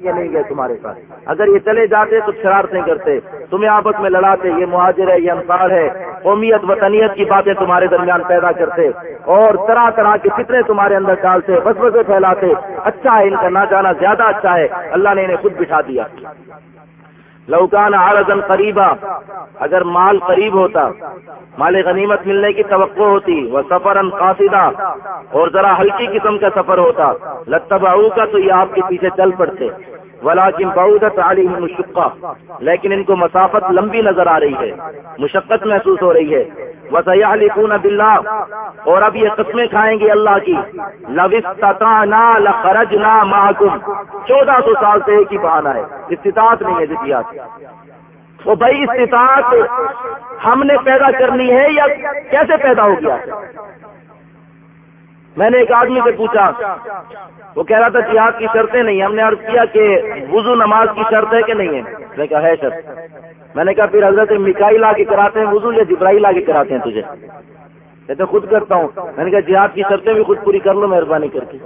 یہ نہیں گئے تمہارے ساتھ؟ اگر یہ چلے جاتے تو شرارتیں کرتے۔ تمہیں آپس میں لڑاتے، یہ مہاجر ہے، یہ انصار ہے۔ قومیت، وطنیت کی باتیں تمہارے درمیان پیدا کرتے۔ اور طرح طرح کے فطرے تمہارے اندر ڈالتے بس بسے پھیلاتے۔ اچھا ہے، ان کا نہ جانا زیادہ اچھا ہے۔ اللہ نے انہیں خود بٹھا دیا۔ لوکان عارضن قریبا، اگر مال قریب ہوتا، مال غنیمت ملنے کی توقع ہوتی وہ سفر قاصدہ، اور ذرا ہلکی قسم کا سفر ہوتا لتب کا تو یہ آپ کے پیچھے چل پڑتے۔ ولاکن بعودت علی مشقہ لیکن ان کو مسافت لمبی نظر آ رہی ہے، مشقت محسوس ہو رہی ہے۔ وسیع لکھون بلّہ اور اب یہ قسمیں کھائیں گے اللہ کی۔ لوستانا لخرج نہ محکم چودہ سو سال سے ایک ہی بہانا ہے، استطاعت نہیں ہے جتیات وہ بھائی استطاعت ہم نے پیدا کرنی ہے یا کیسے پیدا ہو گیا؟ میں نے ایک آدمی سے پوچھا وہ کہہ رہا تھا جہاد کی شرطیں نہیں ہم نے عرض کیا کہ وضو نماز کی شرط ہے کہ نہیں ہے۔ میں کہا، ہے شرط۔ میں نے کہا، پھر حضرت مکائی لا کے کراتے ہیں وضو یا جبرائی لا کے کراتے ہیں تجھے؟ میں تو خود کرتا ہوں۔ میں نے کہا، جہاد کی شرطیں بھی خود پوری کر لو، مہربانی کر کے۔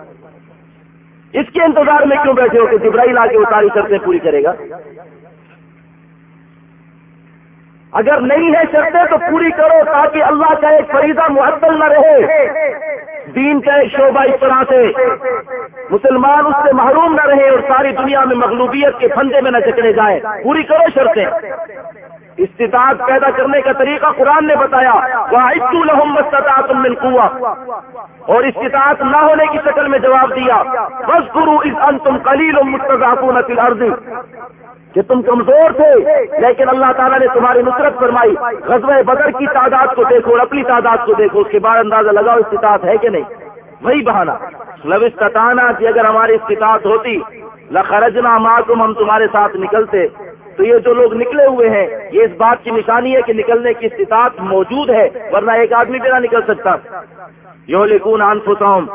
اس کے انتظار میں کیوں بیٹھے ہو کہ جبرائی لا کے وہ ساری شرطیں پوری کرے گا؟ اگر نہیں ہے شرطیں تو پوری کرو تاکہ اللہ کا ایک فریضہ معطل نہ رہے۔ دین کا ایک شعبہ اس طرح سے مسلمان اس سے محروم نہ رہے اور ساری دنیا میں مغلوبیت کے پھندے میں نہ چکرے جائیں پوری کرو شرطیں۔ استطاعت پیدا کرنے کا طریقہ قرآن نے بتایا۔ وہ من قوا اور استطاعت نہ ہونے کی شکل میں جواب دیا۔ بس گرو اس ان تم کلیل مستقل کہ تم کمزور تھے، لیکن اللہ تعالیٰ نے تمہاری نصرت فرمائی۔ غزوہ بدر کی تعداد کو دیکھو اور اپنی تعداد کو دیکھو، اس کے بعد اندازہ لگاؤ استطاعت ہے کہ نہیں۔ وہی بہانا لوستانا کہ جی اگر ہماری استطاعت ہوتی، لخرجنا معکم، ہم تمہارے ساتھ نکلتے۔ تو یہ جو لوگ نکلے ہوئے ہیں، یہ اس بات کی نشانی ہے کہ نکلنے کی استطاعت موجود ہے، ورنہ ایک آدمی بھی نہ نکل سکتا۔ یو لکھون انفسہم،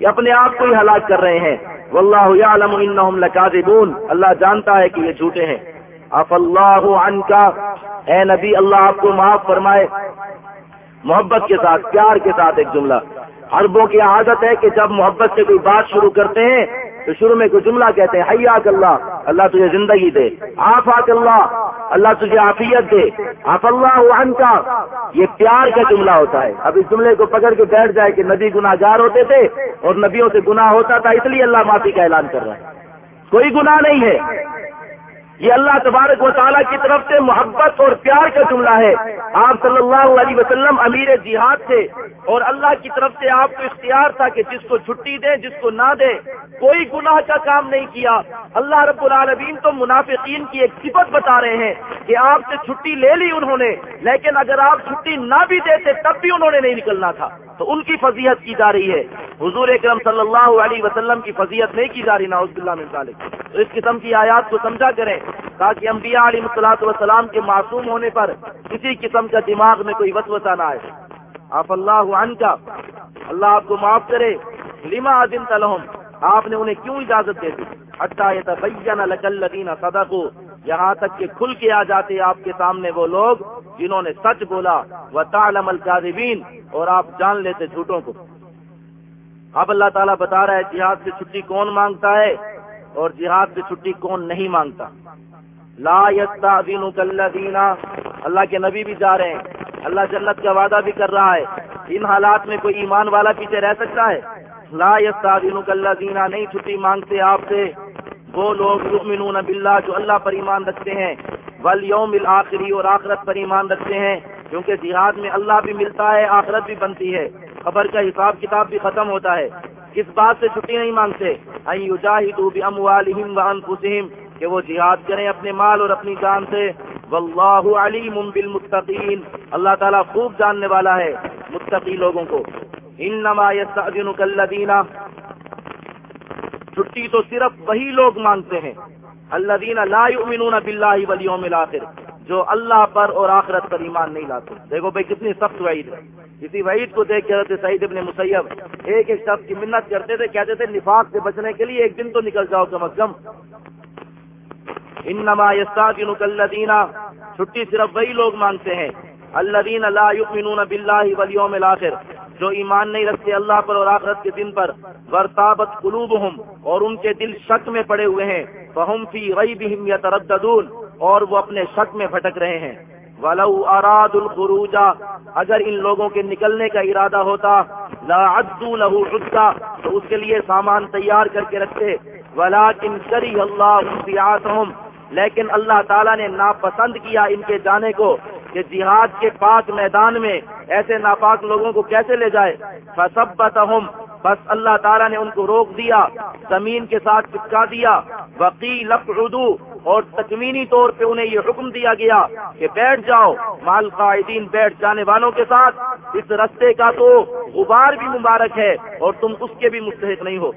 یہ اپنے آپ کو ہی ہلاک کر رہے ہیں۔ واللہ یعلم انہم لکاذبون، اللہ جانتا ہے کہ یہ جھوٹے ہیں۔ اف اللہ عنکا، اے نبی، اللہ آپ کو معاف فرمائے۔ محبت کے ساتھ، پیار کے ساتھ ایک جملہ۔ عربوں کی عادت ہے کہ جب محبت سے کوئی بات شروع کرتے ہیں تو شروع میں کوئی جملہ کہتے ہیں، حیاک اللہ اللہ تجھے زندگی دے آفاک اللہ اللہ تجھے عافیت دے آف اللہ عن کا یہ پیار کا جملہ ہوتا ہے۔ اب اس جملے کو پکڑ کے بیٹھ جائے کہ نبی گناہ گار ہوتے تھے اور نبیوں سے گناہ ہوتا تھا، اس لیے اللہ معافی کا اعلان کر رہا ہے۔ کوئی گناہ نہیں ہے۔ یہ اللہ تبارک و تعالیٰ کی طرف سے محبت اور پیار کا جملہ ہے۔ آپ صلی اللہ علیہ وسلم امیر جہاد تھے اور اللہ کی طرف سے آپ کو اختیار تھا کہ جس کو چھٹی دیں، جس کو نہ دے کوئی گناہ کا کام نہیں کیا۔ اللہ رب العالمین تو منافقین کی ایک صفت بتا رہے ہیں کہ آپ سے چھٹی لے لی انہوں نے، لیکن اگر آپ چھٹی نہ بھی دیتے تب بھی انہوں نے نہیں نکلنا تھا۔ تو ان کی فضیحت کی جا رہی ہے۔ حضور اکرم صلی اللہ علیہ وسلم کی فضیحت نہیں کی جا رہی نا اللہ تو اس قسم کی آیات کو سمجھا کریں۔ تاکہ انبیاء علیہ مسلاط وسلام کے معصوم ہونے پر کسی قسم کا دماغ میں کوئی وسوسہ نہ آئے۔ آپ اللہ عن کا اللہ آپ کو معاف کرے۔ لما دن تلحم آپ نے انہیں کیوں اجازت دے دی؟ اٹھا لکل سدا کو یہاں تک کہ کھل کے آ جاتے آپ کے سامنے وہ لوگ جنہوں نے سچ بولا وہ تالم القاذبین اور آپ جان لیتے جھوٹوں کو۔ اب اللہ تعالیٰ بتا رہا ہے جہاد سے چھٹی کون مانگتا ہے؟ اور جہاد سے چھٹی کون نہیں مانگتا۔ لا یستا دین دینا اللہ کے نبی بھی جا رہے ہیں۔ اللہ جنت کا وعدہ بھی کر رہا ہے۔ ان حالات میں کوئی ایمان والا پیچھے رہ سکتا ہے؟ لا یستا دین دینا نہیں چھٹی مانگتے آپ سے۔ وہ لوگ یؤمنون باللہ جو اللہ پر ایمان رکھتے ہیں۔ والیوم الاخری اور آخرت پر ایمان رکھتے ہیں۔ کیونکہ جہاد میں اللہ بھی ملتا ہے، آخرت بھی بنتی ہے۔ خبر کا حساب کتاب بھی ختم ہوتا ہے۔ کس بات سے چھٹی نہیں مانگتے۔ بانفسہم کہ وہ جہاد کریں اپنے مال اور اپنی جان سے۔ واللہ علیم بالمتقین۔ اللہ تعالیٰ خوب جاننے والا ہے متقی لوگوں کو۔ انما یستعجنک الذین۔ چھٹی تو صرف وہی لوگ مانگتے ہیں۔ اللہ دینا لا یؤمنون باللہ والیوم الاخر۔ جو اللہ پر اور آخرت پر ایمان نہیں لاتے۔ دیکھو بھائی کتنی سخت وعید ہے۔ اسی وعید کو دیکھ کے سعید ابن مسیب ایک ایک شخص کی منت کرتے تھے، کہتے تھے، نفاق سے بچنے کے لیے ایک دن تو نکل جاؤ کم از کم۔ انما یستاجنک الذین، چھٹی صرف وہی لوگ مانگتے ہیں۔ اللہ لا یؤمنون باللہ والیوم الاخر۔ جو ایمان نہیں رکھتے اللہ پر اور آخرت کے دن پر ورتابت قلوب اور ان کے دل شک میں پڑے ہوئے ہیں، فہم فی غیبہم یترددون اور وہ اپنے شک میں بھٹک رہے ہیں۔ ولو اراد الخروجا اگر ان لوگوں کے نکلنے کا ارادہ ہوتا، لا عدو له عدہ تو اس کے لیے سامان تیار کر کے رکھتے۔ ولیکن کری اللہ لیکن اللہ تعالیٰ نے ناپسند کیا ان کے جانے کو کہ جہاد کے پاک میدان میں ایسے ناپاک لوگوں کو کیسے لے جائے؟ فسبتہم بس اللہ تعالیٰ نے ان کو روک دیا، زمین کے ساتھ چپکا دیا وکیل اقعدو اور تکمینی طور پہ انہیں یہ حکم دیا گیا کہ بیٹھ جاؤ، مال قائدین بیٹھ جانے والوں کے ساتھ، اس رستے کا تو غبار بھی مبارک ہے اور تم اس کے بھی مستحق نہیں ہو۔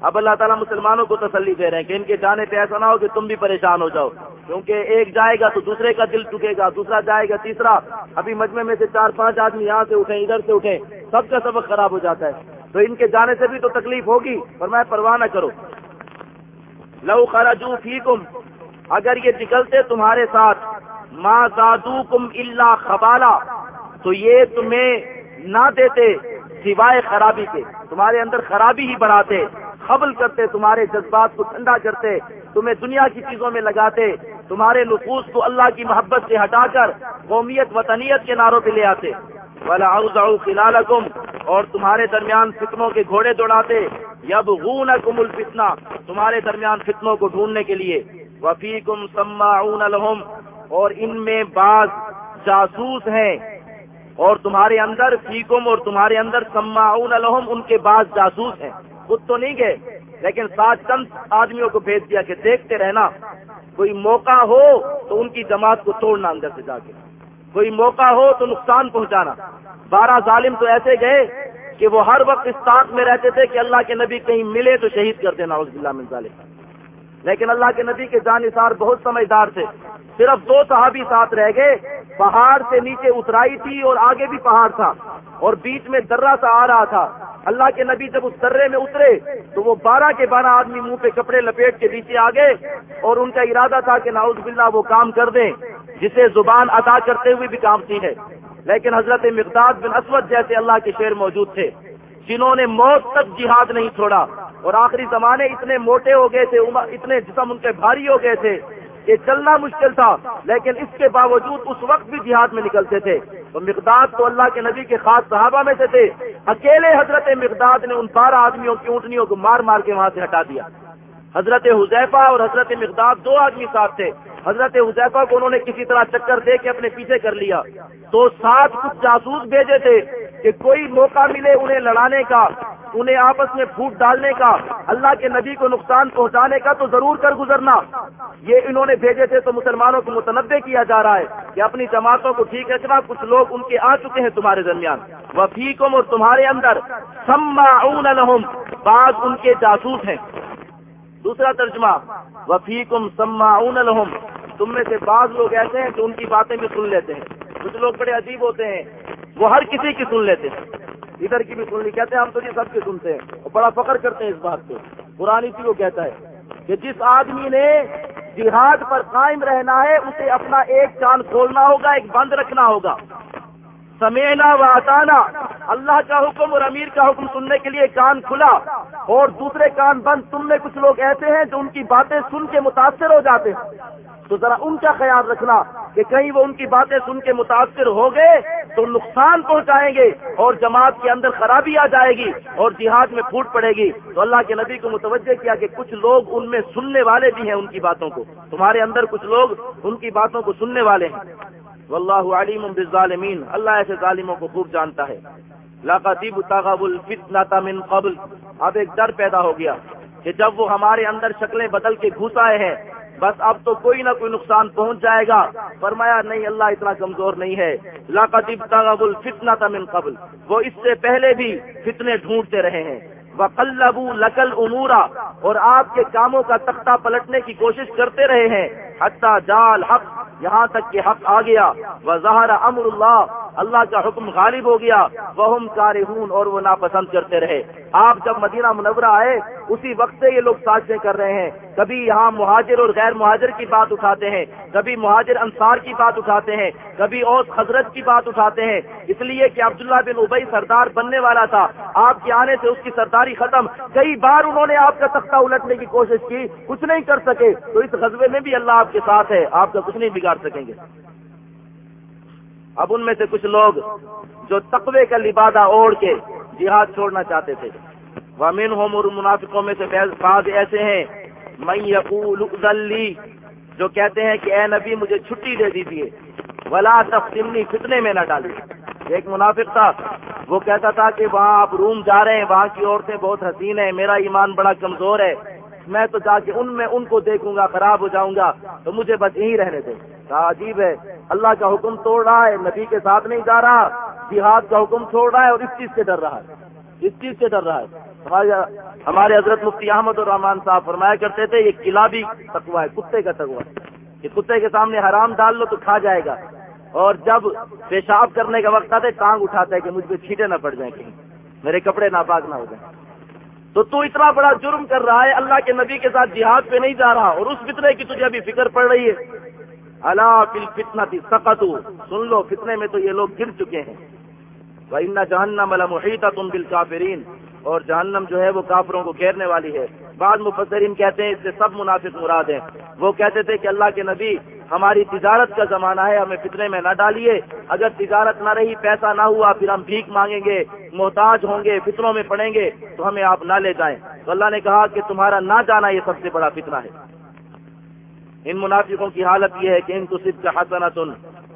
اب اللہ تعالیٰ مسلمانوں کو تسلی دے رہے ہیں کہ ان کے جانے پہ ایسا نہ ہو کہ تم بھی پریشان ہو جاؤ۔ کیونکہ ایک جائے گا تو دوسرے کا دل ٹکے گا، دوسرا جائے گا، تیسرا۔ ابھی مجمع میں سے چار پانچ آدمی یہاں سے اٹھیں، ادھر سے اٹھیں، سب کا سبق خراب ہو جاتا ہے۔ تو ان کے جانے سے بھی تو تکلیف ہوگی، پر میں پرواہ نہ کرو لو خراجو فیکم، اگر یہ نکلتے تمہارے ساتھ ماں زادو کم اللہ خبالا، تو یہ تمہیں نہ دیتے سوائے خرابی کے۔ تمہارے اندر خرابی ہی بڑھاتے۔ خبل کرتے، تمہارے جذبات کو ٹھنڈا کرتے، تمہیں دنیا کی چیزوں میں لگاتے، تمہارے نفوس کو اللہ کی محبت سے ہٹا کر قومیت، وطنیت کے ناروں پہ لے آتے۔ والا خلال اور تمہارے درمیان فتنوں کے گھوڑے دوڑاتے۔ یب غون کم الفتنا تمہارے درمیان فتنوں کو ڈھونڈنے کے لیے۔ وفیکم سماعون لهم، اور ان میں بعض جاسوس ہیں۔ اور تمہارے اندر فیکم اور تمہارے اندر سماعون لهم، ان کے بعض جاسوس ہیں۔ خود تو نہیں گئے، لیکن سات چند آدمیوں کو بھیج دیا کہ دیکھتے رہنا۔ کوئی موقع ہو تو ان کی جماعت کو توڑنا اندر سے جا کے۔ کوئی موقع ہو تو نقصان پہنچانا۔ بارہ ظالم تو ایسے گئے کہ وہ ہر وقت اس طاق میں رہتے تھے کہ اللہ کے نبی کہیں ملے تو شہید کر دینا اس ضلع میں ظالم لیکن اللہ کے نبی کے جانثار بہت سمجھدار تھے۔ صرف دو صحابی ساتھ رہ گئے۔ پہاڑ سے نیچے اترائی تھی اور آگے بھی پہاڑ تھا۔ اور بیچ میں درہ سا آ رہا تھا۔ اللہ کے نبی جب اس درے میں اترے تو وہ بارہ کے بارہ آدمی منہ پہ کپڑے لپیٹ کے نیچے آ گئے اور ان کا ارادہ تھا کہ ناؤز باللہ وہ کام کر دیں، جسے زبان ادا کرتے ہوئے بھی کامتی ہے۔ لیکن حضرت مقداد بن اسود جیسے اللہ کے شعر موجود تھے، جنہوں نے موت تک جہاد نہیں چھوڑا۔ اور آخری زمانے اتنے موٹے ہو گئے تھے اتنے جسم ان کے بھاری ہو گئے تھے یہ چلنا مشکل تھا، لیکن اس کے باوجود اس وقت بھی جہاد میں نکلتے تھے۔ تو مقداد تو اللہ کے نبی کے خاص صحابہ میں سے تھے۔ اکیلے حضرت مقداد نے ان بارہ آدمیوں کی اونٹنیوں کو مار مار کے وہاں سے ہٹا دیا۔ حضرت حذیفہ اور حضرت مقداد دو آدمی ساتھ تھے۔ حضرت حذیفہ کو انہوں نے کسی طرح چکر دے کے اپنے پیچھے کر لیا۔ تو ساتھ کچھ جاسوس بھیجے تھے کہ کوئی موقع ملے انہیں لڑانے کا، انہیں آپس میں پھوٹ ڈالنے کا، اللہ کے نبی کو نقصان پہنچانے کا تو ضرور کر گزرنا۔ یہ انہوں نے بھیجے تھے تو مسلمانوں کو متنوع کیا جا رہا ہے کہ اپنی جماعتوں کو ٹھیک رکھنا کچھ لوگ ان کے آ چکے ہیں تمہارے درمیان۔ وفیقم اور تمہارے اندر سما لهم بعض ان کے جاسوس ہیں۔ دوسرا ترجمہ وفیقم سما لهم تم میں سے بعض لوگ ایسے ہیں جو ان کی باتیں بھی سن لیتے ہیں۔ کچھ لوگ بڑے عجیب ہوتے ہیں، وہ ہر کسی کی سن لیتے ہیں۔ ادھر کی بھی سن لی، کہتے ہیں ہم تو یہ سب کی سنتے ہیں۔ اور بڑا فخر کرتے ہیں اس بات پہ پرانی سی وہ کہتا ہے کہ جس آدمی نے جہاد پر قائم رہنا ہے، اسے اپنا ایک چاند کھولنا ہوگا، ایک بند رکھنا ہوگا۔ سمینا و آتانا۔ اللہ کا حکم اور امیر کا حکم سننے کے لیے کان کھلا اور دوسرے کان بند۔ تم میں کچھ لوگ ایسے ہیں جو ان کی باتیں سن کے متاثر ہو جاتے ہیں۔ تو ذرا ان کا خیال رکھنا کہ کہیں وہ ان کی باتیں سن کے متاثر ہو گئے تو نقصان پہنچائیں گے اور جماعت کے اندر خرابی آ جائے گی اور جہاد میں پھوٹ پڑے گی۔ تو اللہ کے نبی کو متوجہ کیا کہ کچھ لوگ ان میں سننے والے بھی ہیں ان کی باتوں کو۔ تمہارے اندر کچھ لوگ ان کی باتوں کو سننے والے ہیں۔ واللہ علیم بالظالمین۔ اللہ ایسے ظالموں کو خوب جانتا ہے۔ لاقاتیب تاغب الفتنة من قبل۔ اب ایک ڈر پیدا ہو گیا کہ جب وہ ہمارے اندر شکلیں بدل کے گھس آئے ہیں، بس اب تو کوئی نہ کوئی نقصان پہنچ جائے گا۔ فرمایا، نہیں، اللہ اتنا کمزور نہیں ہے۔ لاقتیب تغب الفتنا من قبل۔ وہ اس سے پہلے بھی فتنے ڈھونڈتے رہے ہیں۔ وہ کلبو لکل امورا اور آپ کے کاموں کا تختہ پلٹنے کی کوشش کرتے رہے ہیں۔ حتیٰ جال حق یہاں تک کہ حق آ گیا۔ وہ زہرا امر اللہ اللہ کا حکم غالب ہو گیا۔ وہ کارہون اور وہ ناپسند کرتے رہے۔ آپ جب مدینہ منورہ آئے، اسی وقت سے یہ لوگ سازشیں کر رہے ہیں۔ کبھی یہاں مہاجر اور غیر مہاجر کی بات اٹھاتے ہیں۔ کبھی مہاجر انصار کی بات اٹھاتے ہیں۔ کبھی اوس حضرت کی بات اٹھاتے ہیں۔ اس لیے کہ عبداللہ بن ابئی سردار بننے والا تھا۔ آپ کے آنے سے اس کی سرداری ختم۔ کئی بار انہوں نے آپ کا تختہ الٹنے کی کوشش کی۔ کچھ نہیں کر سکے۔ تو اس غزبے میں بھی اللہ آپ کے ساتھ ہے۔ آپ کا کچھ نہیں بگاڑ سکیں گے۔ اب ان میں سے کچھ لوگ جو تقوی کا لبادہ اوڑھ کے جہاد چھوڑنا چاہتے تھے۔ وامن ہوم اور منافقوں میں سے بعض ایسے ہیں۔ میں یقول جو کہتے ہیں کہ اے نبی مجھے چھٹی دے دیجیے ولا تفتنی فتنے میں نہ ڈالیے ایک منافق تھا، وہ کہتا تھا کہ وہاں آپ روم جا رہے ہیں، وہاں کی عورتیں بہت حسین ہیں، میرا ایمان بڑا کمزور ہے۔ میں تو جا کے ان میں ان کو دیکھوں گا، خراب ہو جاؤں گا، تو مجھے بس یہی رہنے دیں کہا عجیب ہے، اللہ کا حکم توڑ رہا ہے، نبی کے ساتھ نہیں جا رہا، جہاد کا حکم چھوڑ رہا ہے اور اس چیز سے ڈر رہا ہے۔ اس چیز سے ڈر رہا ہے۔ ہمارے حضرت مفتی احمد الرحمان صاحب فرمایا کرتے تھے، یہ قلعہ بھی تکوا ہے، کتے کا تکوا یہ کتے کے سامنے حرام ڈال لو تو کھا جائے گا۔ اور جب پیشاب کرنے کا وقت آتا ہے، ٹانگ اٹھاتا ہے کہ مجھ پہ چھیٹے نہ پڑ جائیں کہیں، میرے کپڑے ناپاک نہ ہو جائیں۔ تو تو اتنا بڑا جرم کر رہا ہے، اللہ کے نبی کے ساتھ جہاد پہ نہیں جا رہا اور اس فطرے کی تجھے ابھی فکر پڑ رہی ہے۔ اللہ فل فتنا تھی سن لو، فتنے میں تو یہ لوگ گر چکے ہیں۔ وہ جہنم محیط تم بل کافرین اور جہنم جو ہے وہ کافروں کو گھیرنے والی ہے۔ بعض مفسرین کہتے ہیں اس سے سب منافق مراد ہیں۔ وہ کہتے تھے کہ اللہ کے نبی، ہماری تجارت کا زمانہ ہے، ہمیں فتنے میں نہ ڈالیے۔ اگر تجارت نہ رہی، پیسہ نہ ہوا، پھر ہم بھیک مانگیں گے، محتاج ہوں گے فطروں میں پڑیں گے، تو ہمیں آپ نہ لے جائیں۔ تو اللہ نے کہا کہ تمہارا نہ جانا یہ سب سے بڑا فتنہ ہے۔ ان منافقوں کی حالت یہ ہے کہ ان تو صرف کا حسنا سن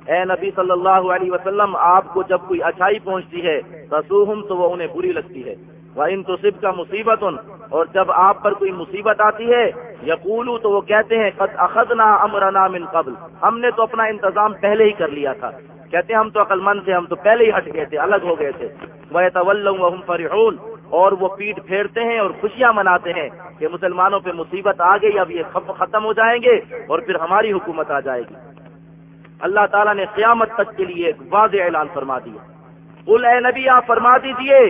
اے نبی صلی اللہ علیہ وسلم، آپ کو جب کوئی اچھائی پہنچتی ہے رسوہم تو وہ انہیں بری لگتی ہے۔ وہ ان تو صرف کا مصیبت اور جب آپ پر کوئی مصیبت آتی ہے، یقولو، تو وہ کہتے ہیں، قد اخذنا امرنا من قبل۔ ہم نے تو اپنا انتظام پہلے ہی کر لیا تھا۔ کہتے ہیں، ہم تو عقل مند تھے، ہم تو پہلے ہی ہٹ گئے تھے، الگ ہو گئے تھے۔ وہ طول فرحون۔ اور وہ پیٹ پھیرتے ہیں اور خوشیاں مناتے ہیں کہ مسلمانوں پہ مصیبت آ گئی، اب یہ ختم ہو جائیں گے اور پھر ہماری حکومت آ جائے گی۔ اللہ تعالیٰ نے قیامت تک کے لیے ایک واضح اعلان فرما دیا۔ بول اے نبی، آپ فرما دیجیے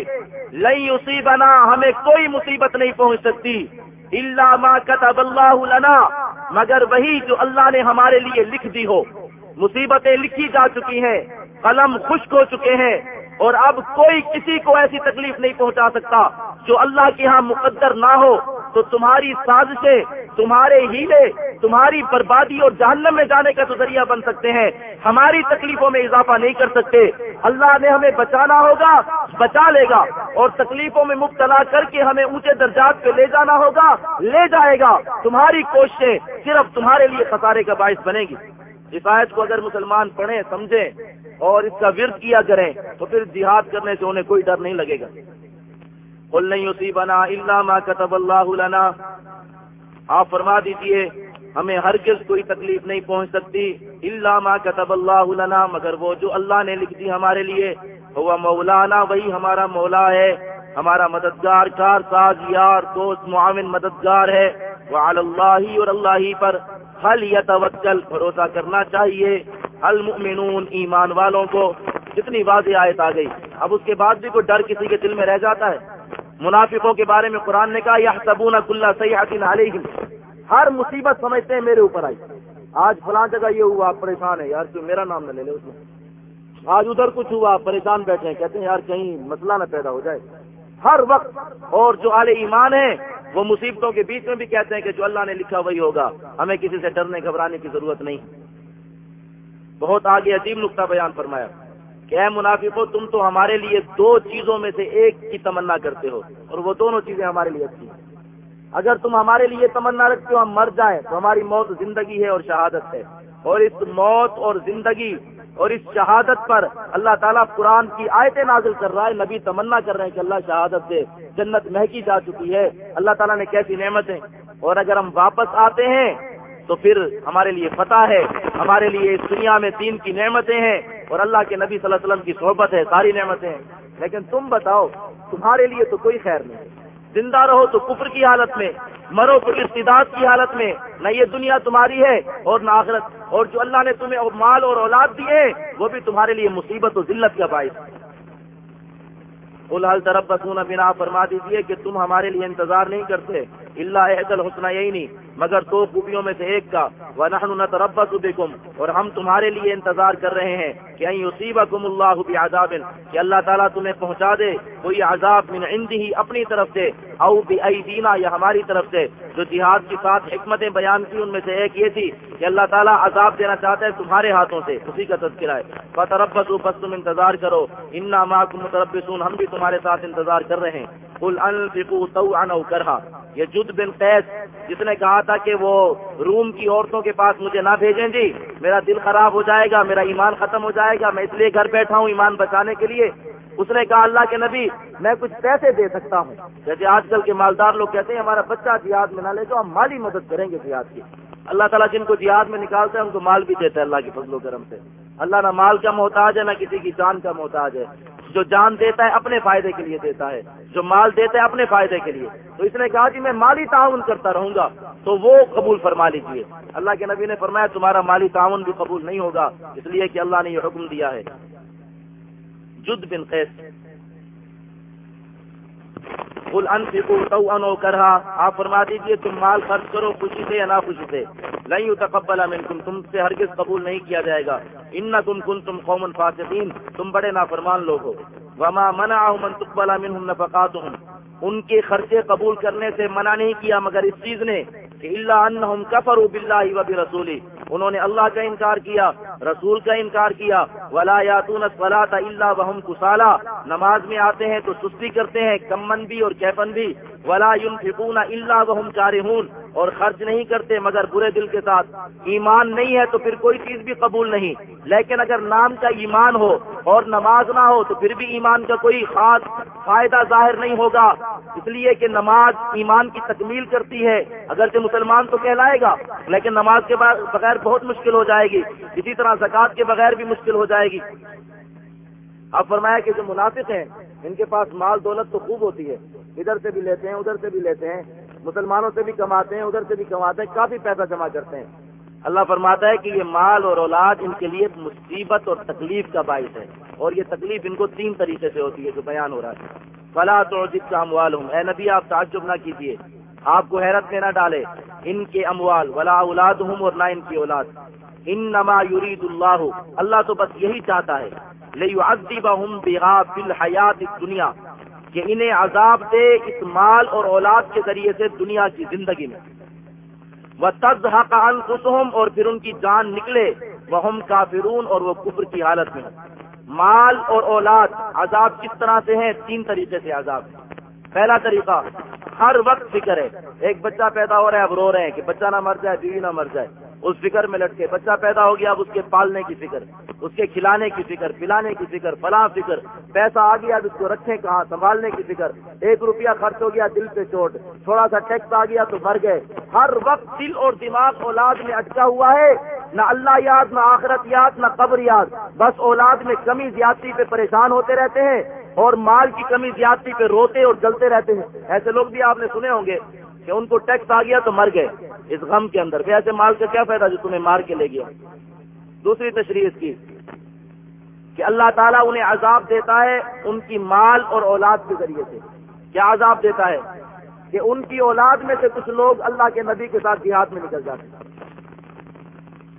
لئی اسی بنا ہمیں کوئی مصیبت نہیں پہنچ سکتی اللہ ما کتب اللہ لنا، مگر وہی جو اللہ نے ہمارے لیے لکھ دی ہو۔ مصیبتیں لکھی جا چکی ہیں، قلم خشک ہو چکے ہیں اور اب کوئی کسی کو ایسی تکلیف نہیں پہنچا سکتا جو اللہ کے ہاں مقدر نہ ہو۔ تو تمہاری سازشیں، تمہارے ہیلے، تمہاری بربادی اور جہنم میں جانے کا تو ذریعہ بن سکتے ہیں۔ ہماری تکلیفوں میں اضافہ نہیں کر سکتے۔ اللہ نے ہمیں بچانا ہوگا، بچا لے گا۔ اور تکلیفوں میں مبتلا کر کے ہمیں اونچے درجات پہ لے جانا ہوگا، لے جائے گا۔ تمہاری کوششیں صرف تمہارے لیے خسارے کا باعث بنے گی۔ اس آیت کو اگر مسلمان پڑھیں، سمجھیں اور اس کا ورد کیا کریں، تو پھر جہاد کرنے سے انہیں کوئی ڈر نہیں لگے گا۔ کل نہیں اسی بنا اللہ کتب اللہ لنا۔ آپ فرما دیجیے ہمیں ہر کوئی تکلیف نہیں پہنچ سکتی۔ اللہ ما کتب اللہ لنا۔ مگر وہ جو اللہ نے لکھ دی ہمارے لیے، وہ مولانا، وہی ہمارا مولا ہے۔ ہمارا مددگار کار ساز یار، دوست، معاون، مددگار ہے۔ وہ اللہ اور اللہ ہی پر۔ حل یا توکل، بھروسہ کرنا چاہیے۔ المؤمنون ایمان والوں کو جتنی واضح آیت آ گئی۔ اب اس کے بعد بھی کوئی ڈر کسی کے دل میں رہ جاتا ہے۔ منافقوں کے بارے میں قرآن نے کہا یا سبون اللہ سیاحت علیہ ہر مصیبت سمجھتے ہیں میرے اوپر آئی۔ آج فلاں جگہ یہ ہوا، آپ پریشان ہے یار کیوں میرا نام نہ لے لے اس میں؟ آج ادھر کچھ ہوا پریشان بیٹھے ہیں۔ کہتے ہیں، یار کہیں مسئلہ نہ پیدا ہو جائے۔ ہر وقت اور جو اعلی ایمان ہے وہ مصیبتوں کے بیچ میں بھی کہتے ہیں کہ جو اللہ نے لکھا وہی ہوگا۔ ہمیں کسی سے ڈرنے، گھبرانے کی ضرورت نہیں۔ بہت آگے عجیب نقطہ بیان فرمایا کہ اے منافقو، تم تو ہمارے لیے دو چیزوں میں سے ایک کی تمنا کرتے ہو، اور وہ دونوں چیزیں ہمارے لیے اچھی ہیں۔ اگر تم ہمارے لیے تمنا رکھتے ہو، ہم مر جائیں، تو ہماری موت زندگی ہے اور شہادت ہے۔ اور اس موت اور زندگی اور اس شہادت پر اللہ تعالیٰ قرآن کی آیتیں نازل کر رہا ہے۔ نبی تمنا کر رہے ہیں کہ اللہ شہادت دے جنت مہکی جا چکی ہے۔ اللہ تعالیٰ نے کیسی نعمتیں؟ اور اگر ہم واپس آتے ہیں تو پھر ہمارے لیے فتح ہے۔ ہمارے لیے اس دنیا میں تین کی نعمتیں ہیں۔ اور اللہ کے نبی صلی اللہ علیہ وسلم کی صحبت ہے، ساری نعمتیں ہیں۔ لیکن تم بتاؤ، تمہارے لیے تو کوئی خیر نہیں۔ زندہ رہو تو کفر کی حالت میں، مرو تو ارتداد کی حالت میں، نہ یہ دنیا تمہاری ہے اور نہ آخرت۔ اور جو اللہ نے تمہیں مال اور اولاد دیے وہ بھی تمہارے لیے مصیبت و ذلت کا باعث الحال طرف بسون بنا؟ فرما دیجیے کہ تم ہمارے لیے انتظار نہیں کرتے۔ اللہ احد الحسنہ یہی نہیں مگر دو خوبیوں میں سے ایک کا وہ نتربص بكم، اور ہم تمہارے لیے انتظار کر رہے ہیں کہ يصيبكم الله بعذاب، کہ اللہ تعالیٰ تمہیں پہنچا دے کوئی عذاب من عنده اپنی طرف سے او بأيدينا، یا ہماری طرف سے، جو جہاد کی ساتھ حکمتیں بیان کی، ان میں سے ایک یہ تھی کہ اللہ تعالیٰ عذاب دینا چاہتا ہے تمہارے ہاتھوں سے، اسی کا تذکرہ ہے۔ فتربصوا بس تم انتظار کرو انا معكم متربصون، ہم بھی تمہارے ساتھ انتظار کر رہے ہیں۔ قل انفقوا طوعا او کرها یہ جد بن قیس جس نے کہا تھا کہ وہ روم کی عورتوں کے پاس مجھے نہ بھیجیں جی میرا دل خراب ہو جائے گا، میرا ایمان ختم ہو جائے گا، میں اس لیے گھر بیٹھا ہوں ایمان بچانے کے لیے۔ اس نے کہا، اللہ کے نبی، میں کچھ پیسے دے سکتا ہوں۔ جیسے آج کل کے مالدار لوگ کہتے ہیں، ہمارا بچہ جہاد میں نہ لے جو ہم مالی مدد کریں گے جہاد کی۔ اللہ تعالیٰ جن کو جہاد میں نکالتے ہیں، ان کو مال بھی دیتا ہے اللہ کے فضل و کرم سے۔ اللہ نہ مال کا محتاج ہے، نہ کسی کی جان کا محتاج ہے۔ جو جان دیتا ہے اپنے فائدے کے لیے دیتا ہے، جو مال دیتا ہے اپنے فائدے کے لیے۔ تو اس نے کہا کہ میں مالی تعاون کرتا رہوں گا، تو وہ قبول فرما لیجیے اللہ کے نبی نے فرمایا تمہارا مالی تعاون بھی قبول نہیں ہوگا، اس لیے کہ اللہ نے یہ حکم دیا ہے۔ جد بن قیس کل ان کرا آپ فرما دیجیے تم مال خرچ کرو، خوشی سے یا نہ خوشی سے۔ نہیں تقبل منکم، تم سے ہرگز قبول نہیں کیا جائے گا۔ ان کم کن تم قوم فاسقین، تم بڑے نافرمان لوگ ہو۔ وما منع من تقبل منهم نفقاتهم۔ ان کے خرچے قبول کرنے سے منع نہیں کیا، مگر اس چیز نے کہ اللہ انہم کفروا باللہ و برسولی۔ انہوں نے اللہ کا انکار کیا، رسول کا انکار کیا۔ ولا یاتون الصلاۃ الا وهم کسالا نماز میں آتے ہیں تو سستی کرتے ہیں، کمن بھی اور کیفن بھی۔ ولا ينفقون الا وهم كارهون۔ اور خرچ نہیں کرتے مگر برے دل کے ساتھ۔ ایمان نہیں ہے تو پھر کوئی چیز بھی قبول نہیں۔ لیکن اگر نام کا ایمان ہو اور نماز نہ ہو تو پھر بھی ایمان کا کوئی خاص فائدہ ظاہر نہیں ہوگا۔ اس لیے کہ نماز ایمان کی تکمیل کرتی ہے۔ اگر مسلمان تو کہلائے گا، لیکن نماز کے بغیر بہت مشکل ہو جائے گی۔ اسی طرح زکوٰۃ کے بغیر بھی مشکل ہو جائے گی۔ اب فرمایا کہ جو منافق ہیں، ان کے پاس مال دولت تو خوب ہوتی ہے۔ ادھر سے بھی لیتے ہیں، ادھر سے بھی لیتے ہیں۔ مسلمانوں سے بھی کماتے ہیں، ادھر سے بھی کماتے ہیں، کافی پیسہ جمع کرتے ہیں۔ اللہ فرماتا ہے کہ یہ مال اور اولاد ان کے لیے مصیبت اور تکلیف کا باعث ہے۔ اور یہ تکلیف ان کو تین طریقے سے ہوتی ہے جو بیان ہو رہا ہے۔ فلا تو جس کا اموال ہوں اے نبی، آپ تعجب نہ کیجیے آپ کو حیرت میں نہ ڈالے۔ ان کے اموال، ولا اولاد ہوں اور نہ ان کی اولاد۔ ان نما یورید اللہ اللہ تو بس یہی چاہتا ہے۔ الحیات دنیا کہ انہیں عذاب دے اس مال اور اولاد کے ذریعے سے دنیا کی زندگی میں۔ وہ تز حقان اور پھر ان کی جان نکلے۔ وہ ہم کافرون اور وہ کفر کی حالت میں۔ مال اور اولاد عذاب کس طرح سے ہیں؟ تین طریقے سے عذاب۔ پہلا طریقہ، ہر وقت فکر ہے۔ ایک بچہ پیدا ہو رہا ہے، اب رو رہے ہیں کہ بچہ نہ مر جائے، بیوی نہ مر جائے۔ اس فکر میں لٹکے۔ بچہ پیدا ہو گیا، اب اس کے پالنے کی فکر، اس کے کھلانے کی فکر، پلانے کی فکر، فلاں فکر۔ پیسہ آ گیا، اب اس کو رکھیں کہاں؟ سنبھالنے کی فکر۔ ایک روپیہ خرچ ہو گیا، دل پہ چوٹ۔ تھوڑا سا ٹیکس آ گیا تو مر گئے۔ ہر وقت دل اور دماغ اولاد میں اٹکا ہوا ہے۔ نہ اللہ یاد، نہ آخرت یاد، نہ قبر یاد۔ بس اولاد میں کمی زیادتی پہ پریشان ہوتے رہتے ہیں اور مال کی کمی زیادتی پہ روتے اور جلتے رہتے ہیں۔ ایسے لوگ بھی آپ نے سنے ہوں گے۔ کہ ان کو ٹیکس آ گیا تو مر گئے۔ اس غم کے اندر۔ پھر ایسے مال کا کیا فائدہ جو تمہیں مار کے لے گیا؟ دوسری تشریح اس کی کہ اللہ تعالیٰ انہیں عذاب دیتا ہے ان کی مال اور اولاد کے ذریعے سے۔ کیا عذاب دیتا ہے؟ کہ ان کی اولاد میں سے کچھ لوگ اللہ کے نبی کے ساتھ دیہات میں نکل جاتے ہیں۔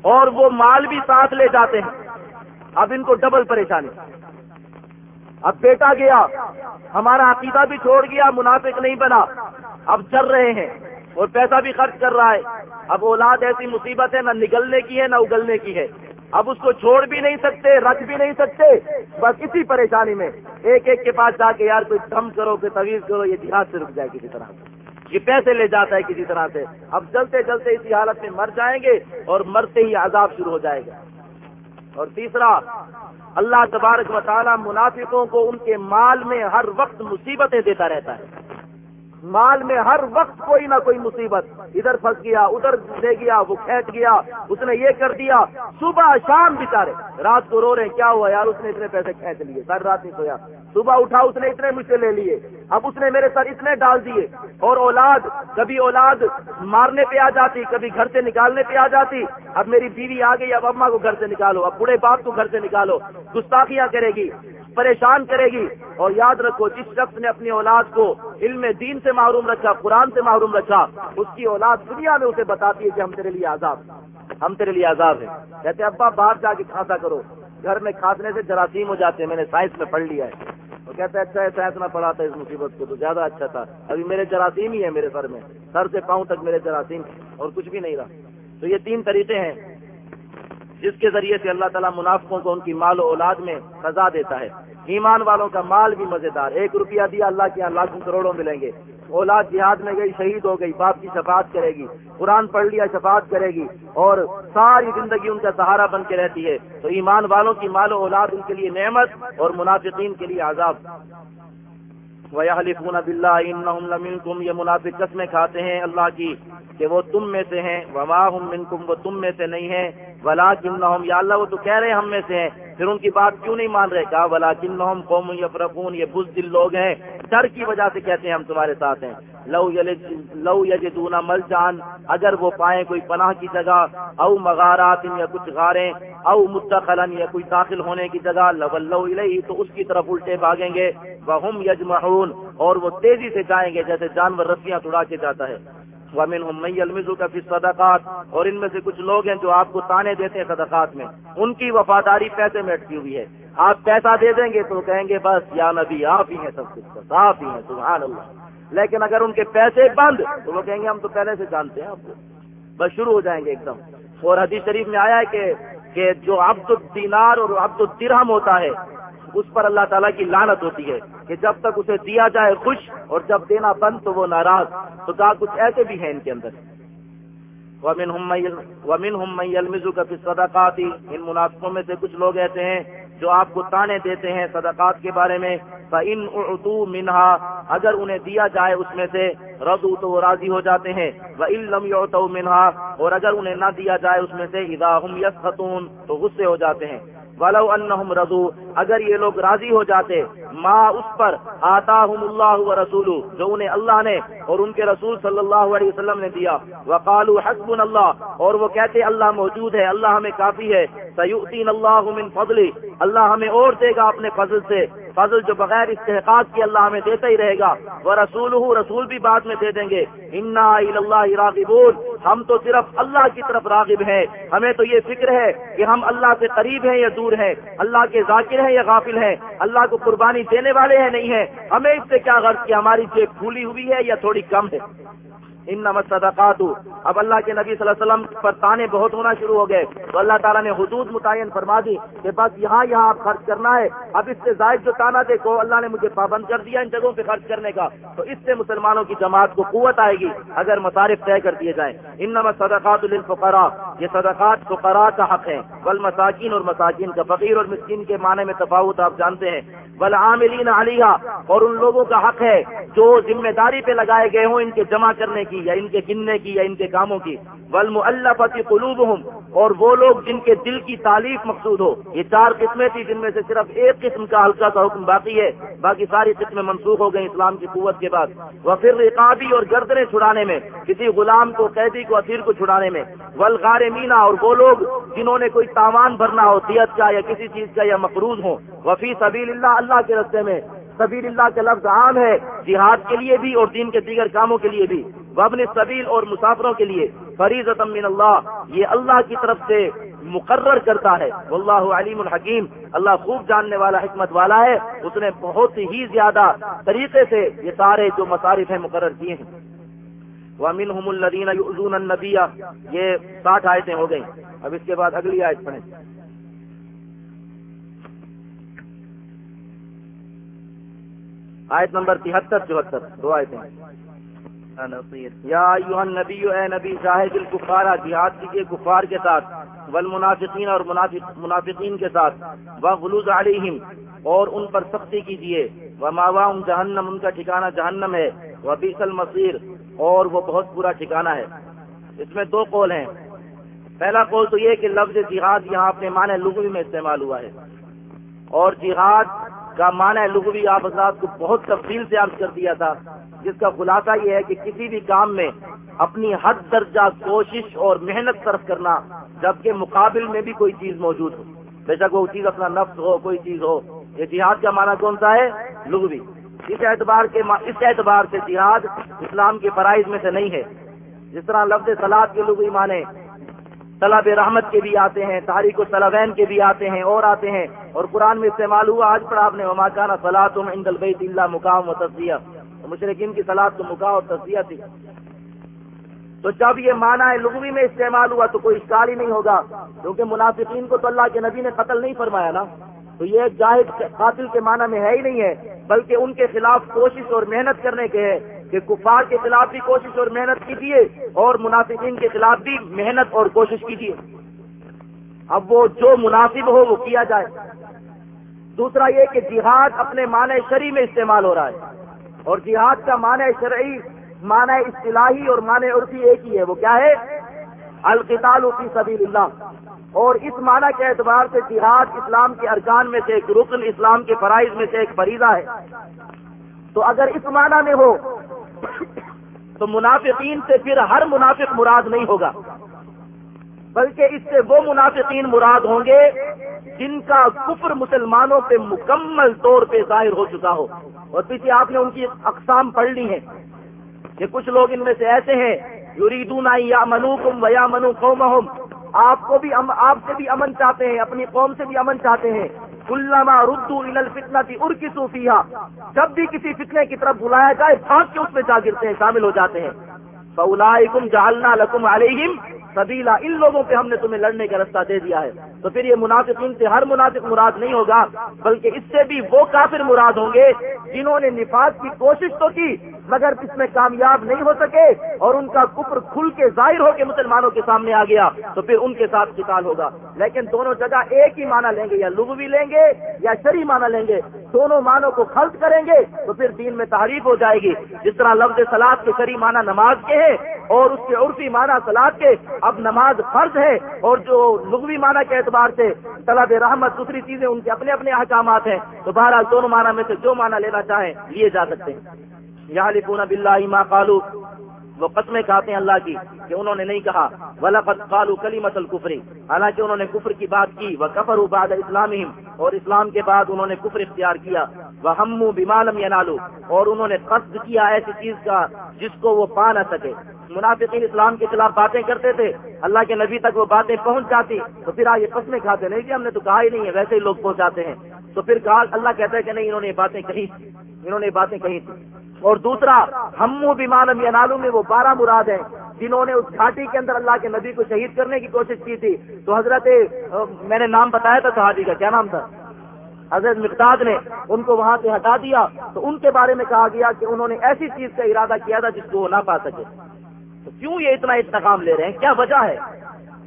اور وہ مال بھی ساتھ لے جاتے ہیں۔ اب ان کو ڈبل پریشانی۔ اب بیٹا گیا، ہمارا عقیدہ بھی چھوڑ گیا، منافق نہیں بنا۔ اب چل رہے ہیں اور پیسہ بھی خرچ کر رہا ہے۔ اب اولاد ایسی مصیبت ہے، نہ نگلنے کی ہے، نہ اگلنے کی ہے۔ اب اس کو چھوڑ بھی نہیں سکتے، رکھ بھی نہیں سکتے۔ بس کسی پریشانی میں ایک ایک کے پاس جا کے یار کوئی کم کرو، کوئی طویل کرو، یہ دیہات سے رک جائے کسی طرح سے۔ یہ پیسے لے جاتا ہے کسی طرح سے۔ اب چلتے چلتے اسی حالت میں مر جائیں گے اور مرتے ہی عذاب شروع ہو جائے گا۔ اور تیسرا، اللہ تبارک و تعالی منافقوں کو ان کے مال میں ہر وقت مصیبتیں دیتا رہتا ہے۔ مال میں ہر وقت کوئی نہ کوئی مصیبت۔ ادھر پھنس گیا، ادھر دے گیا، وہ کھینچ گیا، اس نے یہ کر دیا۔ صبح شام بچارے رات کو رو رہے کیا ہوا یار، اس نے اتنے پیسے کھینچ لیے، سر رات نہیں سویا۔ صبح اٹھا، اس نے اتنے مجھ سے لے لیے۔ اب اس نے میرے سر اتنے ڈال دیے۔ اور اولاد، کبھی اولاد مارنے پہ آ جاتی، کبھی گھر سے نکالنے پہ آ جاتی۔ اب میری بیوی آ گئی، اب اما کو گھر سے نکالو، اب بڑے باپ کو گھر سے نکالو۔ گستاخیاں کرے گی۔ پریشان کرے گی اور یاد رکھو، جس شخص نے اپنی اولاد کو علم دین سے معروم رکھا، قرآن سے معروم رکھا، اس کی اولاد دنیا میں اسے بتاتی ہے کہ ہم تیرے لیے آزاد ہم تیرے لیے آزاد ہیں۔ کہتے ابا، باہر جا کے کھانسا کرو۔ گھر میں کھانسنے سے جراثیم ہو جاتے ہیں۔ میں نے سائنس میں پڑھ لیا ہے۔ وہ کہتے ہیں اچھا ہے، سائنس میں پڑھا تھا اس مصیبت کو، تو زیادہ اچھا تھا۔ ابھی میرے جراثیم ہی ہے میرے سر میں۔ سر سے پاؤں تک میرے جراثیم اور کچھ بھی نہیں رہا۔ تو یہ تین طریقے ہیں۔ جس کے ذریعے سے اللہ تعالیٰ منافقوں کو ان کی مال و اولاد میں سزا دیتا ہے۔ ایمان والوں کا مال بھی مزیدار۔ ایک روپیہ دیا اللہ کے یہاں لاکھوں کروڑوں ملیں گے۔ اولاد جہاد میں گئی، شہید ہو گئی، باپ کی شفاعت کرے گی، قرآن پڑھ لیا، شفاعت کرے گی اور ساری زندگی ان کا سہارا بن کے رہتی ہے۔ تو ایمان والوں کی مال و اولاد ان کے لیے نعمت اور منافقین کے لیے عذاب۔ وَيَحْلِفُونَ بِاللَّهِ إِنَّهُمْ لَمِنْكُمْ۔ یہ منافق قسمیں کھاتے ہیں اللہ کی کہ وہ تم میں سے ہیں۔ وما ہم منکم وہ تم میں سے نہیں ہیں۔ ولا کن یا اللہ وہ تو کہہ رہے ہیں ہم میں سے ہیں، پھر ان کی بات کیوں نہیں مان رہے؟ کہا ولا کن قوم یفرقون یہ بز دل لوگ ہیں، ڈر کی وجہ سے کہتے ہیں ہم تمہارے ساتھ ہیں۔ لو لو یجدون مل جان اگر وہ پائیں کوئی پناہ کی جگہ او مغارات، یا کچھ غاریں او متقلن یا کوئی داخل ہونے کی جگہ لو الیہ تو اس کی طرف الٹے بھاگیں گے۔ وہ یجمعون اور وہ تیزی سے جائیں گے، جیسے جانور رسیاں توڑا کے جاتا ہے۔ ومن ہم المزو کا پھر صدقات اور ان میں سے کچھ لوگ ہیں جو آپ کو تانے دیتے ہیں صدقات میں۔ ان کی وفاداری پیسے میں اٹکی ہوئی ہے۔ آپ پیسہ دے دیں گے تو کہیں گے، بس یا نبی، آپ ہی ہیں سب کچھ آپ ہی ہیں، سبحان اللہ۔ لیکن اگر ان کے پیسے بند، تو وہ کہیں گے، ہم تو پہلے سے جانتے ہیں آپ کو۔ بس شروع ہو جائیں گے ایک دم۔ اور حدیث شریف میں آیا ہے کہ کہ جو عبد الدینار اور عبد الدرہم ہوتا ہے اس پر اللہ تعالیٰ کی لانت ہوتی ہے کہ جب تک اسے دیا جائے خوش اور جب دینا بند تو وہ ناراض، تو کہا کچھ ایسے بھی ہیں ان کے اندر۔ ومن ہم المزو کا پھر صدقات ان منافقوں میں سے کچھ لوگ ایسے ہیں جو آپ کو تانے دیتے ہیں صدقات کے بارے میں۔ ان اردو منہا اگر انہیں دیا جائے اس میں سے ردو تو وہ راضی ہو جاتے ہیں۔ وہ علم منہا اور اگر انہیں نہ دیا جائے اس میں سے ادا ہم یس خطون تو غصے ہو جاتے ہیں۔ ولو انہم رضو اگر یہ لوگ راضی ہو جاتے ماں اس پر آتا ہوں اللہ و رسول جو انہیں اللہ نے اور ان کے رسول صلی اللہ علیہ وسلم نے دیا۔ وقالو حسب اللہ، اور وہ کہتے، اللہ موجود ہے، اللہ ہمیں کافی ہے سیؤتین اللہ من فضلی، اللہ ہمیں اور دے گا اپنے فضل سے۔ فضل جو بغیر استحقاق کی اللہ ہمیں دیتا ہی رہے گا۔ وہ رسول رسول بھی بعد میں دے دیں گے۔ انا اللہ راغبون، ہم تو صرف اللہ کی طرف راغب ہیں۔ ہمیں تو یہ فکر ہے کہ ہم اللہ سے قریب ہیں یا دور ہیں۔ اللہ کے ذاکر ہیں یا غافل ہیں؟ اللہ کو قربانی دینے والے ہیں نہیں ہیں؟ ہمیں اس سے کیا غرض کہ ہماری جیب پھولی ہوئی ہے یا تھوڑی کم ہے؟ ان نمت صدقات اب اللہ کے نبی صلی اللہ علیہ وسلم پر تانے بہت ہونا شروع ہو گئے تو اللہ تعالیٰ نے حدود متعین فرما دی کہ بس یہاں یہاں آپ خرچ کرنا ہے. اب اس سے زائد جو تانا دیکھو، اللہ نے مجھے پابند کر دیا ان جگہوں پہ خرچ کرنے کا. تو اس سے مسلمانوں کی جماعت کو قوت آئے گی، اگر مصارف طے کر دیے جائیں. ان نمت صدقات الفقرا یہ صدقات فقراء کا حق ہے بل مساکین اور مساکین کا، فقیر اور مسکین کے معنی میں تفاوت آپ جانتے ہیں. بل عاملین علیہ اور ان لوگوں کا حق ہے جو ذمہ داری پہ لگائے گئے ہوں ان کے جمع کرنے کی. یا ان کے گننے کی یا ان کے کاموں کی۔ ولم اللہ پتی قلوب اور وہ لوگ جن کے دل کی تعلیف مقصود ہو۔ یہ چار قسمیں تھی جن میں سے صرف ایک قسم کا ہلکا سا حکم باقی ہے۔ باقی ساری قسمیں منسوخ ہو گئی اسلام کی قوت کے بعد۔ وہ پھر رقابی اور گردنے چھڑانے میں، کسی غلام کو، قیدی کو اثیر کو چھڑانے میں۔ ولغار مینا اور وہ لوگ جنہوں نے کوئی تاوان بھرنا ہو دیت کا یا کسی چیز کا یا مقروض ہو وفی سبیل اللہ اللہ کے رستے میں۔ سبیل اللہ کا لفظ عام ہے، جہاد کے لیے بھی اور دین کے دیگر کاموں کے لیے بھی۔ وبن سبیل اور مسافروں کے لیے فریض من اللہ، یہ اللہ کی طرف سے مقرر کرتا ہے۔ واللہ علیم الحکیم۔ اللہ خوب جاننے والا، حکمت والا ہے۔ اس نے بہت ہی زیادہ طریقے سے یہ سارے جو مصارف ہیں مقرر کیے ہیں۔ وَمِنْهُمُ الَّذِينَ يُؤْذُونَ النَّبِيَّ۔ یہ ساٹھ آیتیں ہو گئیں۔ اب اس کے بعد اگلی آیت پڑھیں۔ آیت نمبر تہتر، چوہتر۔ دو آیتیں۔ یا نبی اے نبی شاہد الکفارہ جہاد کیجیے کفار کے ساتھ، والمنافقین اور منافقین کے ساتھ وہ غلوز علیہم، اور ان پر سختی کیجیے وہ ماوا جہنم، ان کا ٹھکانہ جہنم ہے وہ بیسل مصیر اور وہ بہت برا ٹھکانہ ہے۔ اس میں دو قول ہیں۔ پہلا قول تو یہ کہ لفظ جہاد یہاں اپنے معنی لغوی میں استعمال ہوا ہے، اور جہاد کا معنی لغوی آپ حضرات کو بہت تفصیل سے عرض کر دیا تھا، جس کا خلاصہ یہ ہے کہ کسی بھی کام میں اپنی حد درجہ کوشش اور محنت صرف کرنا، جبکہ مقابل میں بھی کوئی چیز موجود ہو۔ بے شک وہ چیز اپنا نفس ہو، کوئی چیز ہو۔ یہ جہاد کا معنی کون سا ہے؟ لغوی۔ اس اعتبار کے اس اعتبار سے جہاد اسلام کے فرائض میں سے نہیں ہے۔ جس طرح لفظ سلاد کے لغوی معنی طلب رحمت کے بھی آتے ہیں تاریخ و طلبین کے بھی آتے ہیں، اور آتے ہیں۔ اور قرآن میں استعمال ہوا، آج پر آپ نے مماکانہ سلاد بیت اللہ مقام و تصویہ مشرقین کی سلاد تو مقام اور تصویہ تھی۔ تو جب یہ معنی ہے لغوی میں استعمال ہوا تو کوئی اشکال ہی نہیں ہوگا۔ کیونکہ منافقین کو تو اللہ کے نبی نے قتل نہیں فرمایا نا۔ تو یہ جاہد قاتل کے معنی میں ہے ہی نہیں ہے، بلکہ ان کے خلاف کوشش اور محنت کرنے کے ہے کہ کفار کے خلاف بھی کوشش اور محنت کیجیے اور منافقین کے خلاف بھی محنت اور کوشش کیجیے اب وہ جو مناسب ہو وہ کیا جائے۔ دوسرا یہ کہ جہاد اپنے معنی شرعی میں استعمال ہو رہا ہے۔ اور جہاد کا معنی شرعی، معنی اصطلاحی اور معنی عرفی ایک ہی ہے۔ وہ کیا ہے؟ القتال فی سبیل اللہ اور اس معنی کے اعتبار سے جہاد اسلام کے ارکان میں سے ایک، رکن اسلام کے فرائض میں سے ایک فریضہ ہے۔ تو اگر اس معنی میں ہو تو منافقین سے پھر ہر منافق مراد نہیں ہوگا، بلکہ اس سے وہ منافقین مراد ہوں گے جن کا کفر مسلمانوں پہ مکمل طور پہ ظاہر ہو چکا ہو۔ اور پیچھے آپ نے ان کی اقسام پڑھ لی ہیں کہ کچھ لوگ ان میں سے ایسے ہیں، یریدون یا منو کم و یا منو قوم آپ کو بھی آپ سے بھی امن چاہتے ہیں، اپنی قوم سے بھی امن چاہتے ہیں۔ علامہ ردو الفتنا تھی ار کی صوفیہ جب بھی کسی فتنے کی طرف بلایا جائے، بھاگ کے اس میں جا گرتے ہیں، شامل ہو جاتے ہیں۔ فولا جالنا لکم علیہم سبیلا، ان لوگوں پہ ہم نے تمہیں لڑنے کا رستہ دے دیا ہے۔ تو پھر یہ منافقین سے ہر منافق مراد نہیں ہوگا، بلکہ اس سے بھی وہ کافر مراد ہوں گے جنہوں نے نفاذ کی کوشش تو کی مگر اس میں کامیاب نہیں ہو سکے اور ان کا کفر کھل کے ظاہر ہو کے مسلمانوں کے سامنے آ گیا، تو پھر ان کے ساتھ قتال ہوگا۔ لیکن دونوں جگہ ایک ہی معنی لیں گے، یا لغوی لیں گے یا شری معنی لیں گے۔ دونوں معنوں کو خلط کریں گے تو پھر دین میں تعریف ہو جائے گی۔ جس طرح لفظ سلاد کے شری معنی نماز کے ہیں اور اس کے عرفی معنی سلاد کے، اب نماز فرض ہے اور جو لغوی معنی کے اعتبار سے طلب رحمت، دوسری چیزیں ان کے اپنے اپنے احکامات ہیں۔ تو بہرحال دونوں معنی میں سے جو معنی لینا چاہیں، لیے جا سکتے ہیں۔ یا لکھون بلّہ ما قالو وہ قسمیں کھاتے ہیں اللہ کی کہ انہوں نے نہیں کہا۔ ولاقت قالو کلی مسل کفری حالانکہ انہوں نے کفر کی بات کی۔ وہ کفر بعد اسلام اور اسلام کے بعد انہوں نے کفر اختیار کیا۔ وہ ہم بیمالم یا اور انہوں نے قصد کیا ایسی چیز کا جس کو وہ پا نہ سکے۔ منافقین اسلام کے خلاف باتیں کرتے تھے۔ اللہ کے نبی تک وہ باتیں پہنچ جاتی۔ تو پھر آج یہ قسمیں کھاتے نہیں کہ ہم نے تو کہا ہی نہیں ہے، ویسے ہی لوگ پہنچاتے ہیں۔ تو پھر کہا، اللہ کہتا ہے کہ نہیں، انہوں نے باتیں کہی انہوں نے یہ باتیں کہی تھی اور دوسرا ہم بیمانم یا میں وہ بارہ مراد ہیں جنہوں نے اس گھاٹی کے اندر اللہ کے نبی کو شہید کرنے کی کوشش کی تھی۔ تو حضرت، میں نے نام بتایا تھا صحابی کا، کیا نام تھا؟ حضرت مقداد نے ان کو وہاں سے ہٹا دیا تو ان کے بارے میں کہا گیا کہ انہوں نے ایسی چیز کا ارادہ کیا تھا جس کو وہ نہ پا سکے۔ تو کیوں یہ اتنا انتقام لے رہے ہیں؟ کیا وجہ ہے؟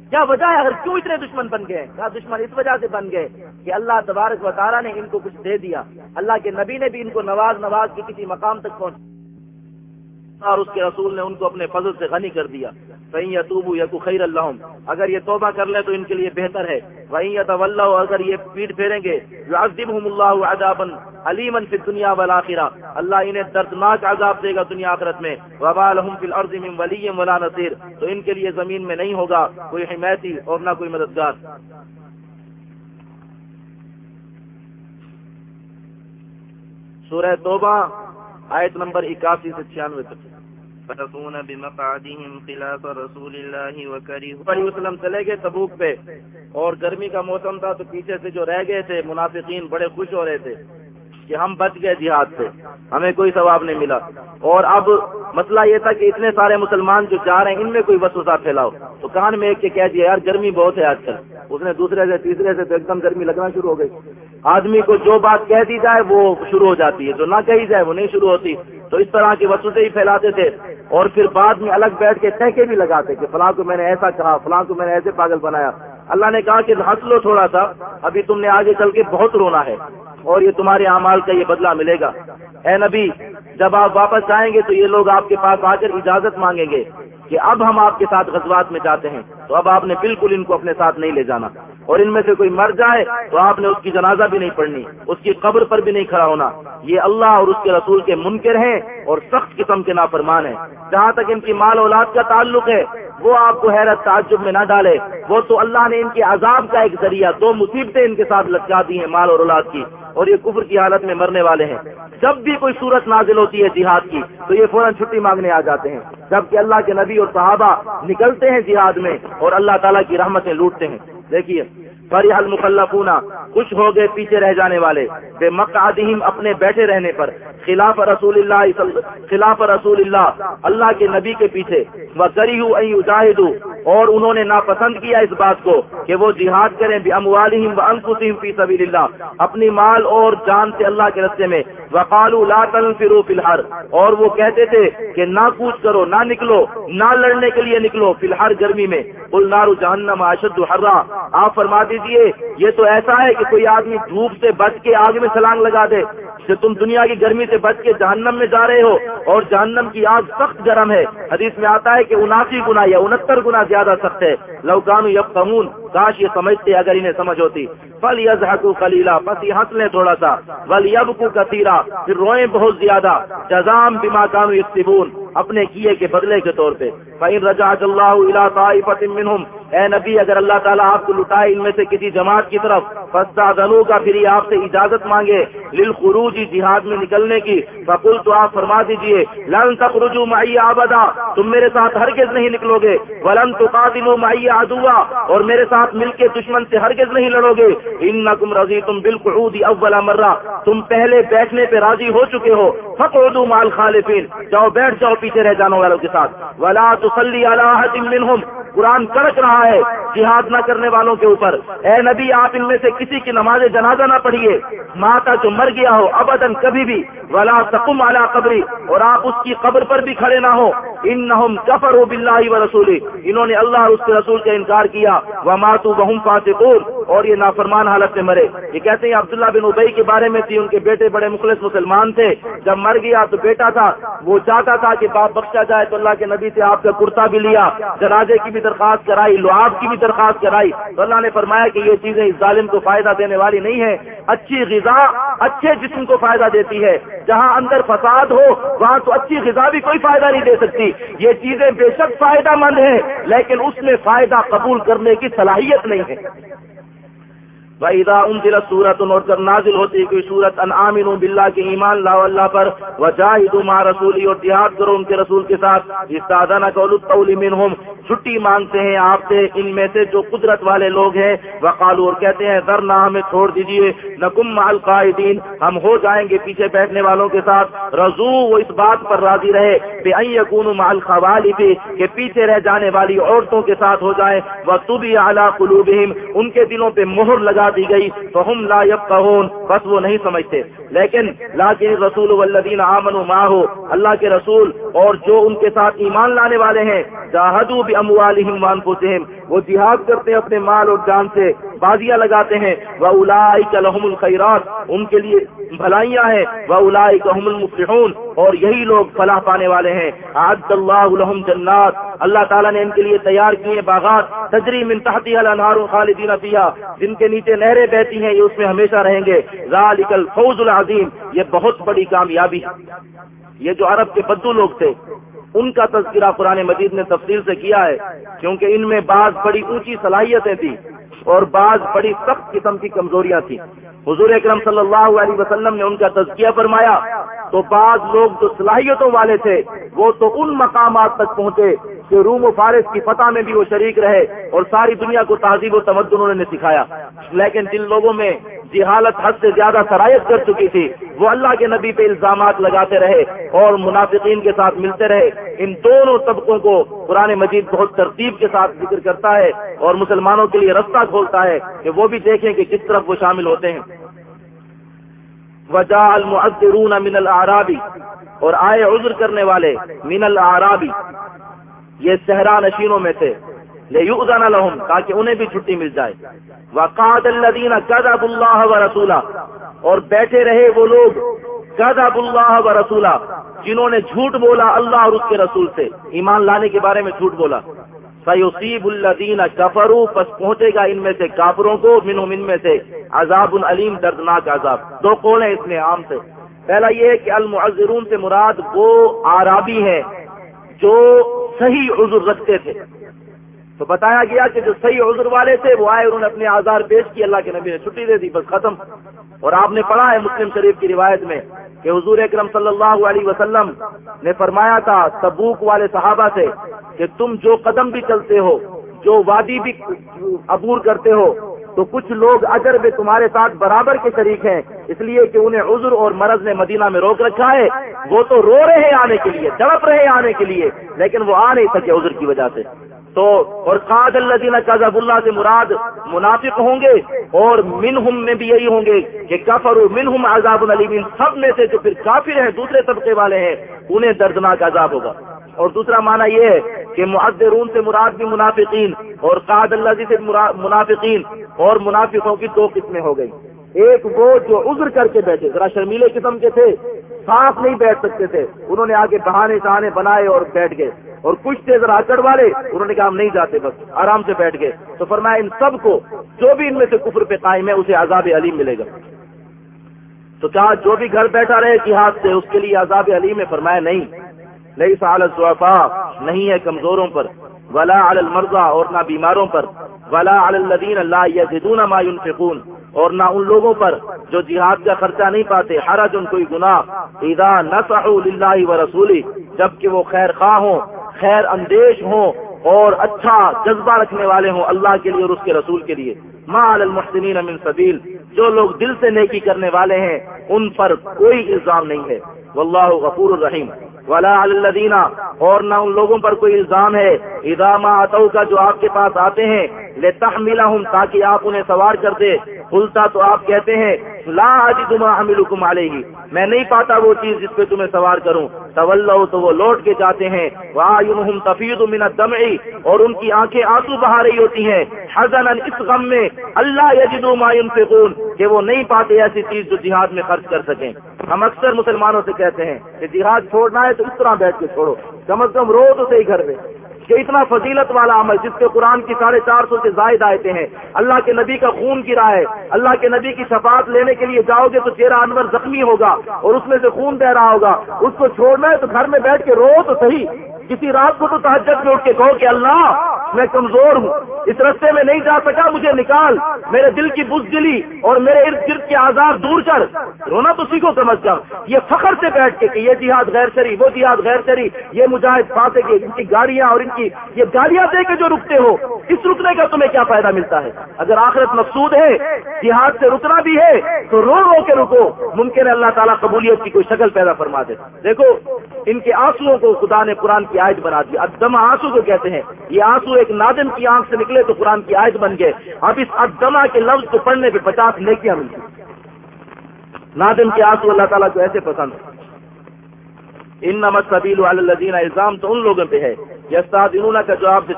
کیا وجہ ہے اگر کیوں اتنے دشمن بن گئے کیا دشمن اس وجہ سے بن گئے کہ اللہ تبارک و تعالیٰ نے ان کو کچھ دے دیا؟ اللہ کے نبی نے بھی ان کو نواز نواز کے کسی مقام تک پہنچ اور اس کے رسول نے ان کو اپنے فضل سے غنی کر دیا۔ وہیں یا توبو یا خیر اللہ اگر یہ توبہ کر لیں تو ان کے لیے بہتر ہے۔ وہیں یا اگر یہ پیٹ پھیریں گے اللہ عذابن علیمن فی دنیا والا اللہ انہیں دردناک عذاب دے گا دنیا آخرت میں۔ وبا فی الارض من ولی ولا نصیر تو ان کے لیے زمین میں نہیں ہوگا کوئی حمایتی اور نہ کوئی مددگار۔ سورہ توبہ، آیت نمبر اکاسی سے چھیانوے تک۔ وسلم چلے گئے تبوک پہ اور گرمی کا موسم تھا تو پیچھے سے جو رہ گئے تھے منافقین بڑے خوش ہو رہے تھے کہ ہم بچ گئے جہاد سے، ہمیں کوئی ثواب نہیں ملا۔ اور اب مسئلہ یہ تھا کہ اتنے سارے مسلمان جو جا رہے ہیں، ان میں کوئی وسوسا پھیلاؤ۔ تو کان میں ایک کے کہہ دیا، یار گرمی بہت ہے آج کل۔ اس نے دوسرے سے، تیسرے سے تو ایک دم گرمی لگنا شروع ہو گئی۔ آدمی کو جو بات کہہ دی جائے، وہ شروع ہو جاتی ہے۔ جو نہ کہی جائے، وہ نہیں شروع ہوتی۔ تو اس طرح کے وسوسے ہی پھیلاتے تھے اور پھر بعد میں الگ بیٹھ کے ٹہکے بھی لگاتے کہ فلاں کو میں نے ایسا کہا، فلاں کو میں نے ایسے پاگل بنایا۔ اللہ نے کہا کہ ہنس لو تھوڑا سا، ابھی تم نے آگے چل کے بہت رونا ہے اور یہ تمہارے اعمال کا یہ بدلہ ملے گا۔ اے نبی، جب آپ واپس آئیں گے تو یہ لوگ آپ کے پاس آ کر اجازت مانگیں گے۔ کہ اب ہم آپ کے ساتھ غزوات میں جاتے ہیں، تو اب آپ نے بالکل ان کو اپنے ساتھ نہیں لے جانا۔ اور ان میں سے کوئی مر جائے تو آپ نے اس کی جنازہ بھی نہیں پڑھنی، اس کی قبر پر بھی نہیں کھڑا ہونا۔ یہ اللہ اور اس کے رسول کے منکر ہیں اور سخت قسم کے نافرمان ہیں۔ جہاں تک ان کی مال اولاد کا تعلق ہے، وہ آپ کو حیرت تعجب میں نہ ڈالے۔ وہ تو اللہ نے ان کے عذاب کا ایک ذریعہ، دو مصیبتیں ان کے ساتھ لٹکا دی ہیں مال اور اولاد کی۔ اور یہ کفر کی حالت میں مرنے والے ہیں۔ جب بھی کوئی صورت نازل ہوتی ہے جہاد کی، تو یہ فوراً چھٹی مانگنے آ جاتے ہیں۔ جبکہ اللہ کے نبی اور صحابہ نکلتے ہیں جہاد میں اور اللہ تعالیٰ کی رحمتیں لوٹتے ہیں۔ دیکھیے فری المخلفون، خوش ہو گئے پیچھے رہ جانے والے۔ بے مقعدہم اپنے بیٹھے رہنے پر۔ خلاف رسول اللہ خلاف رسول اللہ اللہ کے نبی کے پیچھے۔ وہ کری ہوں اور انہوں نے ناپسند کیا اس بات کو کہ وہ جہاد کریں بے اموالہم و انفسہم فی سبیل اللہ اپنی مال اور جان سے اللہ کے رستے میں۔ وقالوا لا تنفروا فی الحر اور وہ کہتے تھے کہ نہ کوچ کرو، نہ نکلو، نہ لڑنے کے لیے نکلو۔ فی الحر گرمی میں۔ قل نار جہنم اشد حرا۔ آپ فرما دیجیے یہ تو ایسا ہے کہ کوئی آدمی دھوپ سے بچ کے آگ میں چھلانگ لگا دے کہ تم دنیا کی گرمی سے بچ کے جہنم میں جا رہے ہو اور جہنم کی آگ سخت گرم ہے۔ حدیث میں آتا ہے کہ اناسی گنا یا انہتر گنا زیادہ سخت ہے۔ لوکانو یب قمون کاش یہ سمجھتے اگر انہیں سمجھ ہوتی۔ فل یز حقو خلیلا بس یہ ہنس لیں تھوڑا سا۔ ول یب کو کثیرا پھر روئیں بہت زیادہ۔ جزام بما کانو یکسبون اپنے کیے کے بدلے کے طور پہ۔ فَإِن رَجَعَتَ اللَّهُ اے نبی، اگر اللہ تعالیٰ آپ کو لٹائے ان میں سے کسی جماعت کی طرف فَاسْتَعْذَنُوا کا پھر یہ آپ سے اجازت مانگے لِلْخُرُوجِ جہاد میں نکلنے کی۔ فَقُلْ تو آپ فرما دیجیے، لَن تَخْرُجُوا مَعِيَ عَبَدًا تم میرے ساتھ ہرگز نہیں نکلو گے وَلَن تُقَاتِلُوا مَعِيَ عَدُوًا، اور میرے ساتھ مل کے دشمن سے ہرگز نہیں لڑو گے إِنَّكُمْ رَضِيتُمْ بِالْقُعُودِ أَوَّلَ مَرَّةٍ تم پہلے بیٹھنے پہ راضی ہو چکے ہو۔ فَقْعُدُوا مَعَ الْخَالِفِينَ جاؤ بیٹھ جاؤ پیچھے رہ جانوں والوں کے ساتھ۔ ولا تسلی اللہ منہم قرآن کڑک رہا ہے، جہاد نہ کرنے والوں کے اوپر۔ اے نبی، آپ ان میں سے کسی کی نماز جنازہ نہ پڑھیے۔ ماتا جو مر گیا ہو ابدن کبھی بھی۔ ولا سکم اعلیٰ قبری اور آپ اس کی قبر پر بھی کھڑے نہ ہو ان کفر ہو بلّہ و رسولی انہوں نے اللہ اور اس کے رسول کا انکار کیا۔ وہ ماتو بہم فاتقون اور یہ نافرمان حالت میں مرے۔ یہ کہتے ہیں، عبداللہ بن ابئی کے بارے میں تھی۔ ان کے بیٹے بڑے مخلص مسلمان تھے۔ جب مر گیا تو بیٹا تھا۔ وہ چاہتا تھا کہ باپ بخشا جائے تو اللہ کے نبی سے آپ کا کرتا بھی لیا۔ جنازے کی بھی درخواست کرائی، لعاب کی بھی درخواست کرائی۔ تو اللہ نے فرمایا کہ یہ چیزیں اس ظالم کو فائدہ دینے والی نہیں ہے اچھی غذا اچھے جسم کو فائدہ دیتی ہے۔ جہاں اندر فساد ہو، وہاں تو اچھی غذا بھی کوئی فائدہ نہیں دے سکتی۔ یہ چیزیں بے شک فائدہ مند ہیں، لیکن اس میں فائدہ قبول کرنے کی صلاحیت نہیں ہے۔ وَإِذَا أُنزِلَتْ سُورَةٌ اور جب نازل ہوتی کوئی سورت ان آمنوا باللہ کے ایمان لاؤ اللہ پر، وجاہدوا مع رسولی اور جہاد کرو ان کے رسول کے ساتھ استاذنک اولو الطول منہم، چھٹی مانگتے ہیں آپ سے ان میں سے جو قدرت والے لوگ ہیں۔ وقالوا اور کہتے ہیں، ذرنا ہمیں چھوڑ دیجیے، نکم مع القائدین، ہم ہو جائیں گے پیچھے بیٹھنے والوں کے ساتھ۔ رضو، وہ اس بات پر راضی رہے کہ ان یکونوا مع الخوالف، کہ پیچھے رہ جانے والی عورتوں کے ساتھ ہو جائیں۔ وتبی علی قلوبہم ان کے دلوں پہ مہر لگا دی گئی تو ہم لا یفقہون، بس وہ نہیں سمجھتے۔ لیکن، لاکن رسول والذین آمنوا ماہو اللہ کے رسول اور جو ان کے ساتھ ایمان لانے والے ہیں، جاہدوا باموالہم وانفسہم۔ وہ جہاد کرتے ہیں اپنے مال اور جان سے، بازیاں لگاتے ہیں۔ واولئک لهم الخیرات ان کے لیے بھلائیاں ہیں۔ واولئک هم المفلحون۔ اور یہی لوگ فلاح پانے والے ہیں۔ اعد اللہ لهم جنات۔ اللہ تعالیٰ نے ان کے لیے تیار کیے باغات۔ تجری من تحتها الانہار خالدین فیها جن کے نیچے نہریں بہتی ہیں، یہ اس میں ہمیشہ رہیں گے۔ ذالک الفوز العظیم یہ بہت بڑی کامیابی ہے۔ یہ جو عرب کے بدو لوگ تھے ان کا تذکرہ قرآن مجید نے تفصیل سے کیا ہے، کیونکہ ان میں بعض بڑی اونچی صلاحیتیں تھیں اور بعض بڑی سخت قسم کی کمزوریاں تھیں۔ حضور اکرم صلی اللہ علیہ وسلم نے ان کا تذکیہ فرمایا، تو بعض لوگ جو صلاحیتوں والے تھے، وہ تو ان مقامات تک پہنچے کہ روم و فارس کی فتح میں بھی وہ شریک رہے اور ساری دنیا کو تہذیب و تمدن انہوں نے سکھایا۔ لیکن جن لوگوں میں جی جہالت حد سے زیادہ شرائط کر چکی تھی۔ وہ اللہ کے نبی پہ الزامات لگاتے رہے اور منافقین کے ساتھ ملتے رہے۔ ان دونوں طبقوں کو قرآن مجید بہت ترتیب کے ساتھ ذکر کرتا ہے اور مسلمانوں کے لیے رستہ کھولتا ہے کہ وہ بھی دیکھیں کہ کس طرف وہ شامل ہوتے ہیں۔ وجا المعذرون من العرابی اور آئے عذر کرنے والے من العرابی یہ صحرا نشینوں میں سے لے لهم، تاکہ انہیں بھی چھٹی مل جائے۔ وقاد الذين كذبوا الله ورسوله، اور بیٹھے رہے وہ لوگ۔ کذب اللہ و رسولہ جنہوں نے جھوٹ بولا اللہ اور اس کے رسول سے۔ ایمان لانے کے بارے میں جھوٹ بولا۔ سیوسیب الدین کفرو پس پہنچے گا ان میں سے کافروں کو، منہم ان میں سے۔ عذاب العلیم، دردناک عذاب۔ دو قول ہیں اس میں عام سے۔ پہلا یہ ہے کہ المعذرون سے مراد وہ آرابی ہیں جو صحیح عذر رکھتے تھے۔ تو بتایا گیا کہ جو صحیح عذر والے تھے، وہ آئے، انہوں نے اپنے آزار پیش کی اللہ کے نبی نے چھٹی دے دی، بس ختم۔ اور آپ نے پڑھا ہے مسلم شریف کی روایت میں کہ حضور اکرم صلی اللہ علیہ وسلم نے فرمایا تھا تبوک والے صحابہ سے کہ تم جو قدم بھی چلتے ہو، جو وادی بھی عبور کرتے ہو، تو کچھ لوگ اگر بھی تمہارے ساتھ برابر کے شریک ہیں، اس لیے کہ انہیں عذر اور مرض نے مدینہ میں روک رکھا ہے۔ وہ تو رو رہے آنے کے لیے تڑپ رہے آنے کے لیے، لیکن وہ آ نہیں سکے عذر کی وجہ سے۔ تو اور قاد اللہ دینا اللہ سے مراد منافق ہوں گے اور منہم میں بھی یہی ہوں گے کہ کفر منہم عذاب العلیم سب میں سے جو پھر کافر ہیں، دوسرے طبقے والے ہیں، انہیں دردناک عذاب ہوگا۔ اور دوسرا معنی یہ ہے کہ معذرون سے مراد بھی منافقین اور قاد اللہ سے منافقین اور منافقوں کی دو قسمیں ہو گئی ایک وہ جو عذر کر کے بیٹھے، ذرا شرمیلے قسم کے تھے، صاف نہیں بیٹھ سکتے تھے۔ انہوں نے آگے بہانے سہانے بنائے اور بیٹھ گئے۔ اور کچھ تھے ذرا اکڑ والے، انہوں نے کہا ہم نہیں جاتے، بس آرام سے بیٹھ گئے۔ تو فرمایا ان سب کو جو بھی ان میں سے کفر پہ قائم ہے، اسے عذاب علیم ملے گا۔ تو کہا جو بھی گھر بیٹھا رہے، جہاد سے، اس کے لیے عذاب علیم ہے۔ فرمایا نہیں نہیں سال صوفا نہیں ہے کمزوروں پر۔ ولا المرضہ اور نہ بیماروں پر۔ ولا الدین اللہ یا ما ينفقون، اور نہ ان لوگوں پر جو جہاد کا خرچہ نہیں پاتے۔ حرج ان، کوئی گناہ۔ اذا نصحوا للہ و رسولی جبکہ وہ خیر خواہ ہوں خیر اندیش ہوں اور اچھا جذبہ رکھنے والے ہوں اللہ کے لیے اور اس کے رسول کے لیے۔ مال المحسنین من سبیل، جو لوگ دل سے نیکی کرنے والے ہیں، ان پر کوئی الزام نہیں ہے۔ واللہ غفور الرحیم۔ ولا الدینہ اور نہ ان لوگوں پر کوئی الزام ہے۔ ادامہ اتو کا جو آپ کے پاس آتے ہیں لے تحملہ ہوں تاکہ آپ انہیں سوار کر دے۔ کھلتا تو آپ کہتے ہیں، لا تما حمل حکم آلے گی میں نہیں پاتا وہ چیز جس پہ تمہیں سوار کروں۔ طول تو وہ لوٹ کے جاتے ہیں۔ وہ تفید من الدمع، اور ان کی آنکھیں آنسو بہا رہی ہوتی ہیں۔ حزنا، اس غم میں۔ اللہ یجدو ما ينفقون، کہ وہ نہیں پاتے ایسی چیز جو جہاد میں خرچ کر سکیں۔ ہم اکثر مسلمانوں سے کہتے ہیں کہ جہاد چھوڑنا ہے تو اس طرح بیٹھ کے چھوڑو۔ کم از کم رو تو صحیح گھر میں۔ کہ اتنا فضیلت والا عمل جس کے قرآن کی ساڑھے چار سو سے زائد آئے ہیں۔ اللہ کے نبی کا خون گرا ہے۔ اللہ کے نبی کی شفاعت لینے کے لیے جاؤ گے تو چہرہ انور زخمی ہوگا اور اس میں سے خون بہ رہا ہوگا۔ اس کو چھوڑنا ہے تو گھر میں بیٹھ کے رو تو صحیح۔ کسی رات کو تو تحجت میں اٹھ کے کہو کہ اللہ، میں کمزور ہوں۔ اس رستے میں نہیں جا سکا، مجھے نکال۔ میرے دل کی بزدلی اور میرے ارد گرد کے آزار دور کر۔ رونا تو سیکھو سمجھ کر یہ فخر سے بیٹھ کے کہ یہ جہاد غیر شری وہ جہاد غیر شری یہ مجاہد پاتے کے ان کی گاڑیاں اور ان کی، یہ گاڑیاں دے کے جو رکتے ہو، اس رکنے کا تمہیں کیا فائدہ ملتا ہے؟ اگر آخرت مقصود ہے، جہاد سے رکنا بھی ہے، تو رو رو کے رکو۔ ممکن ہے اللہ تعالیٰ قبولیت کی کوئی شکل پیدا فرما دے۔ دیکھو، ان کے آنسو کو خدا نے قرآن کی کی آیت بنا دی۔ ادما آنسو کو کہتے ہیں، یہ آنسو ایک نادم کی آنکھ سے نکلے تو قرآن کی آیت بن گئے۔ اب اس ادما کے لفظ کو پڑھنے پہ پچاس نیکیاں ملتی نادم کے آنسو اللہ تعالیٰ کو ایسے پسند ان نمت سبیل الدین الزام، تو ان لوگوں پہ ہے۔ یستاد انہوں کا جو آپ سے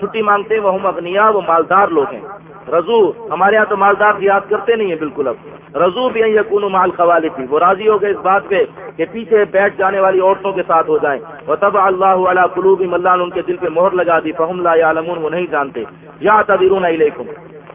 چھٹی مانگتے ہیں، وہ ہم اغنیا وہ مالدار لوگ ہیں۔ رضو، ہمارے یہاں تو مالدار یاد کرتے نہیں ہیں بالکل اب۔ رضو بھی یقون و مال قوالی تھی وہ راضی ہو گئے اس بات پہ کہ پیچھے بیٹھ جانے والی عورتوں کے ساتھ ہو جائیں۔ وہ تب اللہ علیہ قلوب ملان ان کے دل پہ مہر لگا دی۔ فہم لا عالمون وہ نہیں جانتے۔ یا تبیرون علیکم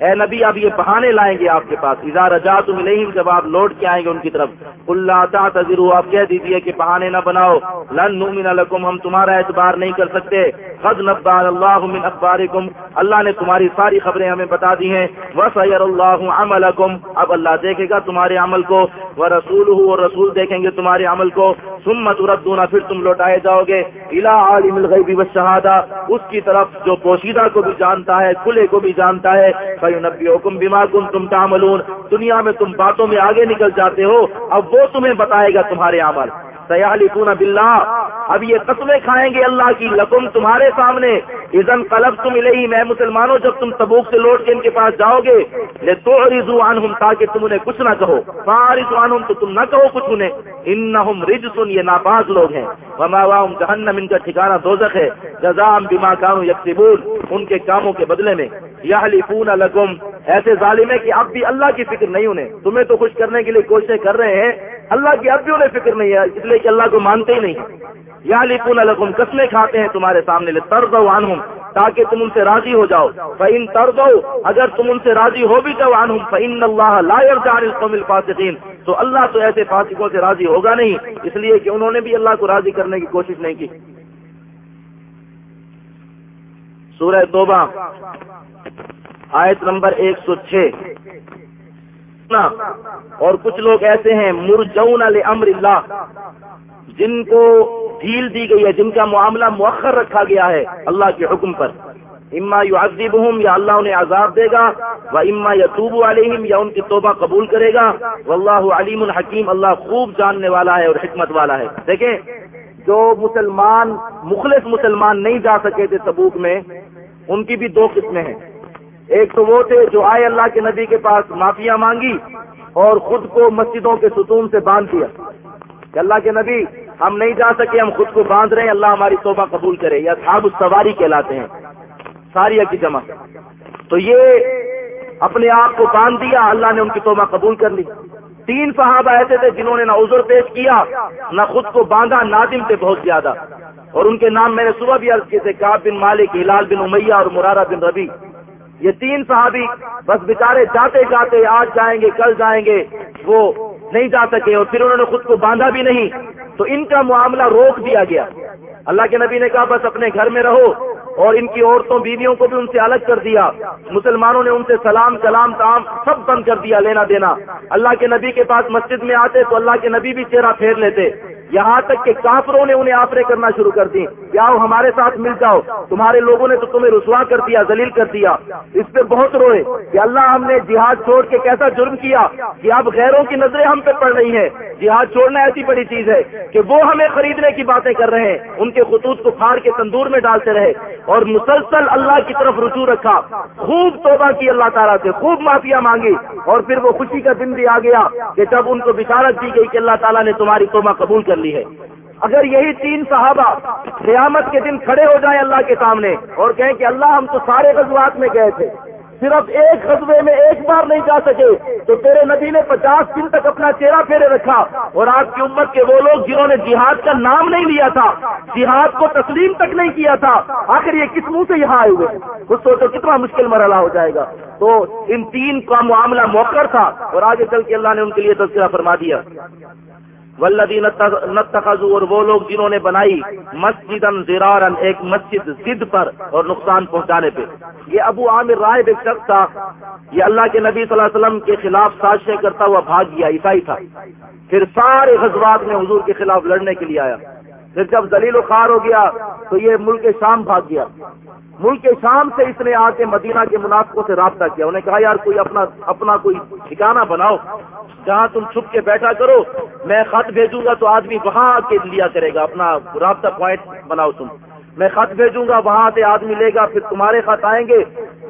اے نبی، اب یہ بہانے لائیں گے آپ کے پاس۔ اظہار اجات نہیں جب آپ لوٹ کے آئیں گے ان کی طرف۔ اللہ تذرو آپ کہہ دیجیے کہ بہانے نہ بناؤ۔ لن نؤمن لکم، ہم تمہارا اعتبار نہیں کر سکتے۔ قد نبال اللہ من اخبارکم، اللہ نے تمہاری ساری خبریں ہمیں بتا دی ہیں۔ وسیر اللہ عملکم، اب اللہ دیکھے گا تمہارے عمل کو۔ وہ رسول اور رسول دیکھیں گے تمہارے عمل کو۔ سمت ردونا پھر تم لوٹائے جاؤ گے۔ الا عالم الغیب والشہادہ، اس کی طرف جو پوشیدہ کو بھی جانتا ہے، کھلے کو بھی جانتا ہے۔ نبی بما كنتم تم تعملون۔ دنیا میں تم باتوں میں آگے نکل جاتے ہو، اب وہ تمہیں بتائے گا تمہارے عمل۔ سیالی باللہ اب یہ قسمیں کھائیں گے اللہ کی لکم تمہارے سامنے۔ ازن قلب تم ملے ہی میں مسلمانوں، جب تم تبوک سے لوٹ کے ان کے پاس جاؤ گے لے تو عنہم تاکہ تم انہیں کچھ نہ کہو۔ فارض عنہم تو تم نہ کہو کچھ انہیں۔ انہم رجسن یہ ناپاک لوگ ہیں۔ وما واہم جہنم ان کا ٹھکانہ دوزخ ہے۔ جزام بما کانو یکسبون ان کے کاموں کے بدلے میں۔ یحلفون لکم ایسے ظالم ہے کہ اب بھی اللہ کی فکر نہیں انہیں۔ تمہیں تو خوش کرنے کے لیے کوششیں کر رہے ہیں۔ اللہ کی اب بھی انہیں فکر نہیں ہے، اس لیے کہ اللہ کو مانتے ہی نہیں۔ یا لیکن الحم قسمیں کھاتے ہیں تمہارے سامنے ترد ہوں تاکہ تم ان سے راضی ہو جاؤ۔ فعین ترد اگر تم ان سے راضی ہو بھی جاؤ عنہم فعین اللہ لائر جان القوم الفاسقین تو اللہ تو ایسے فاسقوں سے راضی ہوگا نہیں، اس لیے کہ انہوں نے بھی اللہ کو راضی کرنے کی کوشش نہیں کی۔ سورہ توبہ۔ آیت نمبر ایک سو چھ۔ اور کچھ لوگ ایسے ہیں مرجون امر اللہ، جن کو ڈھیل دی گئی ہے، جن کا معاملہ مؤخر رکھا گیا ہے اللہ کے حکم پر۔ اما یو یا اللہ انہیں عذاب دے گا۔ و اما یتوب علیہم یا ان کی توبہ قبول کرے گا۔ واللہ علیم الحکیم اللہ خوب جاننے والا ہے اور حکمت والا ہے۔ دیکھیں، جو مسلمان، مخلص مسلمان نہیں جا سکے تھے تبوک میں، ان کی بھی دو قسمیں ہیں۔ ایک تو وہ تھے جو آئے اللہ کے نبی کے پاس معافیا مانگی اور خود کو مسجدوں کے ستون سے باندھ دیا کہ اللہ کے نبی، ہم نہیں جا سکے، ہم خود کو باندھ رہے ہیں، اللہ ہماری توبہ قبول کرے یا صاحب سواری کہلاتے ہیں، ساریہ کی جمع۔ تو یہ اپنے آپ کو باندھ دیا، اللہ نے ان کی توبہ قبول کر لی۔ تین صحابہ ایسے تھے جنہوں نے نہ عذر پیش کیا، نہ خود کو باندھا، نادم تھے بہت زیادہ۔ اور ان کے نام میں نے صبح بھی عرض کیے تھے کاب بن مالک، ہلال بن امیہ اور مرارہ بن ربی یہ تین صحابی بس بیچارے جاتے جاتے آج جائیں گے، کل جائیں گے، وہ نہیں جا سکے اور پھر انہوں نے خود کو باندھا بھی نہیں۔ تو ان کا معاملہ روک دیا گیا۔ اللہ کے نبی نے کہا، بس اپنے گھر میں رہو۔ اور ان کی عورتوں بیویوں کو بھی ان سے الگ کر دیا۔ مسلمانوں نے ان سے سلام، کلام تام سب بند کر دیا، لینا دینا۔ اللہ کے نبی کے پاس مسجد میں آتے تو اللہ کے نبی بھی چہرہ پھیر لیتے۔ یہاں تک کہ کافروں نے انہیں آفرے کرنا شروع کر دی۔ آؤ ہمارے ساتھ مل جاؤ۔ تمہارے لوگوں نے تو تمہیں رسوا کر دیا، ذلیل کر دیا۔ اس پہ بہت روئے کہ اللہ ہم نے جہاد چھوڑ کے کیسا جرم کیا کہ اب غیروں کی نظریں ہم پہ پڑ رہی ہیں۔ جہاد چھوڑنا ایسی بڑی چیز ہے کہ وہ ہمیں خریدنے کی باتیں کر رہے ہیں۔ ان کے خطوط کو پھاڑ کے تندور میں ڈالتے رہے۔ اور مسلسل اللہ کی طرف رجوع رکھا۔ خوب توبہ کی اللہ تعالیٰ سے، خوب معافیا مانگی۔ اور پھر وہ خوشی کا دن بھی آ گیا کہ جب ان کو بشارت دی گئی کہ اللہ تعالیٰ نے تمہاری توبہ قبول کر لی ہے۔ اگر یہی تین صحابہ قیامت کے دن کھڑے ہو جائیں اللہ کے سامنے اور کہیں کہ اللہ ہم تو سارے غزوات میں گئے تھے صرف ایک غزبے میں ایک بار نہیں جا سکے، تو تیرے نبی نے پچاس دن تک اپنا چہرہ پھیرے رکھا۔ اور آپ کی امت کے وہ لوگ جنہوں نے جہاد کا نام نہیں لیا تھا، جہاد کو تسلیم تک نہیں کیا تھا، آخر یہ کس منہ سے یہاں آئے ہوئے؟ اس سوچو کتنا مشکل مرحلہ ہو جائے گا۔ تو ان تین کا معاملہ موقر تھا، اور آگے چل کے اللہ نے ان کے لیے تذکرہ فرما دیا۔ ولدین نتخذ اور وہ لوگ جنہوں نے بنائی مسجد زرارن ایک مسجد ضد پر اور نقصان پہنچانے پہ۔ یہ ابو عامر رائے ایک شخص تھا، یہ اللہ کے نبی صلی اللہ علیہ وسلم کے خلاف سازشیں کرتا ہوا بھاگ گیا، عیسائی تھا۔ پھر سارے غزوات میں حضور کے خلاف لڑنے کے لیے آیا۔ پھر جب دلیل و خار ہو گیا تو یہ ملک شام بھاگ گیا۔ ملک شام سے اس نے آ کے مدینہ کے منافقوں سے رابطہ کیا۔ انہیں کہا، یار، کوئی اپنا اپنا کوئی ٹھکانا بناؤ۔ جہاں تم چھپ کے بیٹھا کرو، میں خط بھیجوں گا تو آدمی وہاں آ کے لیا کرے گا۔ اپنا رابطہ پوائنٹ بناؤ تم۔ میں خط بھیجوں گا، وہاں سے آدمی لے گا، پھر تمہارے خط آئیں گے۔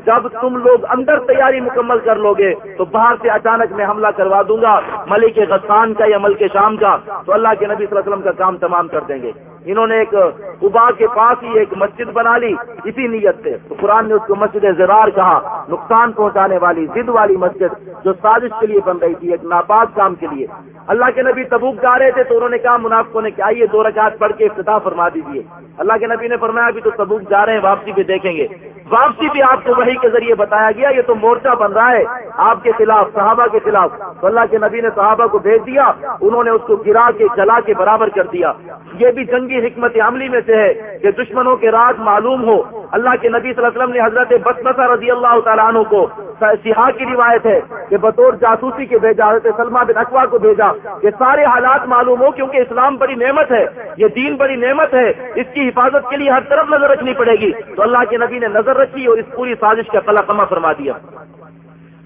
جب تم لوگ اندر تیاری مکمل کر لو گے، تو باہر سے اچانک میں حملہ کروا دوں گا، ملک غسان کا یا ملک شام کا، تو اللہ کے نبی صلی اللہ علیہ وسلم کا کام تمام کر دیں گے۔ انہوں نے ایک ابا کے پاس ہی ایک مسجد بنا لی، اسی نیت سے۔ تو قرآن نے اس کو مسجد زرار کہا، نقصان پہنچانے والی، ضد والی مسجد جو سازش کے لیے بن رہی تھی، ایک ناپاک کام کے لیے۔ اللہ کے نبی تبوک جا رہے تھے، تو انہوں نے کہا، منافقوں نے کیا یہ دو رکعت پڑھ کے افتتاح فرما دیجیے اللہ کے نبی نے فرمایا، ابھی تو تبوک جا رہے ہیں، واپسی بھی دیکھیں گے۔ واپسی بھی آپ کو وہی کے ذریعے بتایا گیا، یہ تو مورچہ بن رہا ہے، آپ کے خلاف، صحابہ کے خلاف۔ تو اللہ کے نبی نے صحابہ کو بھیج دیا، انہوں نے اس کو گرا کے، جلا کے برابر کر دیا۔ یہ بھی جنگی حکمت عملی میں سے ہے کہ دشمنوں کے راز معلوم ہو۔ اللہ کے نبی صلی اللہ علیہ وسلم نے حضرت بس رضی اللہ تعالیٰ عنہ کو سیاح کی روایت ہے۔ کہ بطور جاسوسی کے بھیجا، حضرت سلما بن اقوا کو بھیجا کہ سارے حالات معلوم ہو کیونکہ اسلام بڑی نعمت ہے، یہ دین بڑی نعمت ہے، اس کی حفاظت کے لیے ہر طرف نظر رکھنی پڑے گی۔ تو اللہ کے نبی نے نظر رکھی اور اس پوری سازش کا قلع کما فرما دیا۔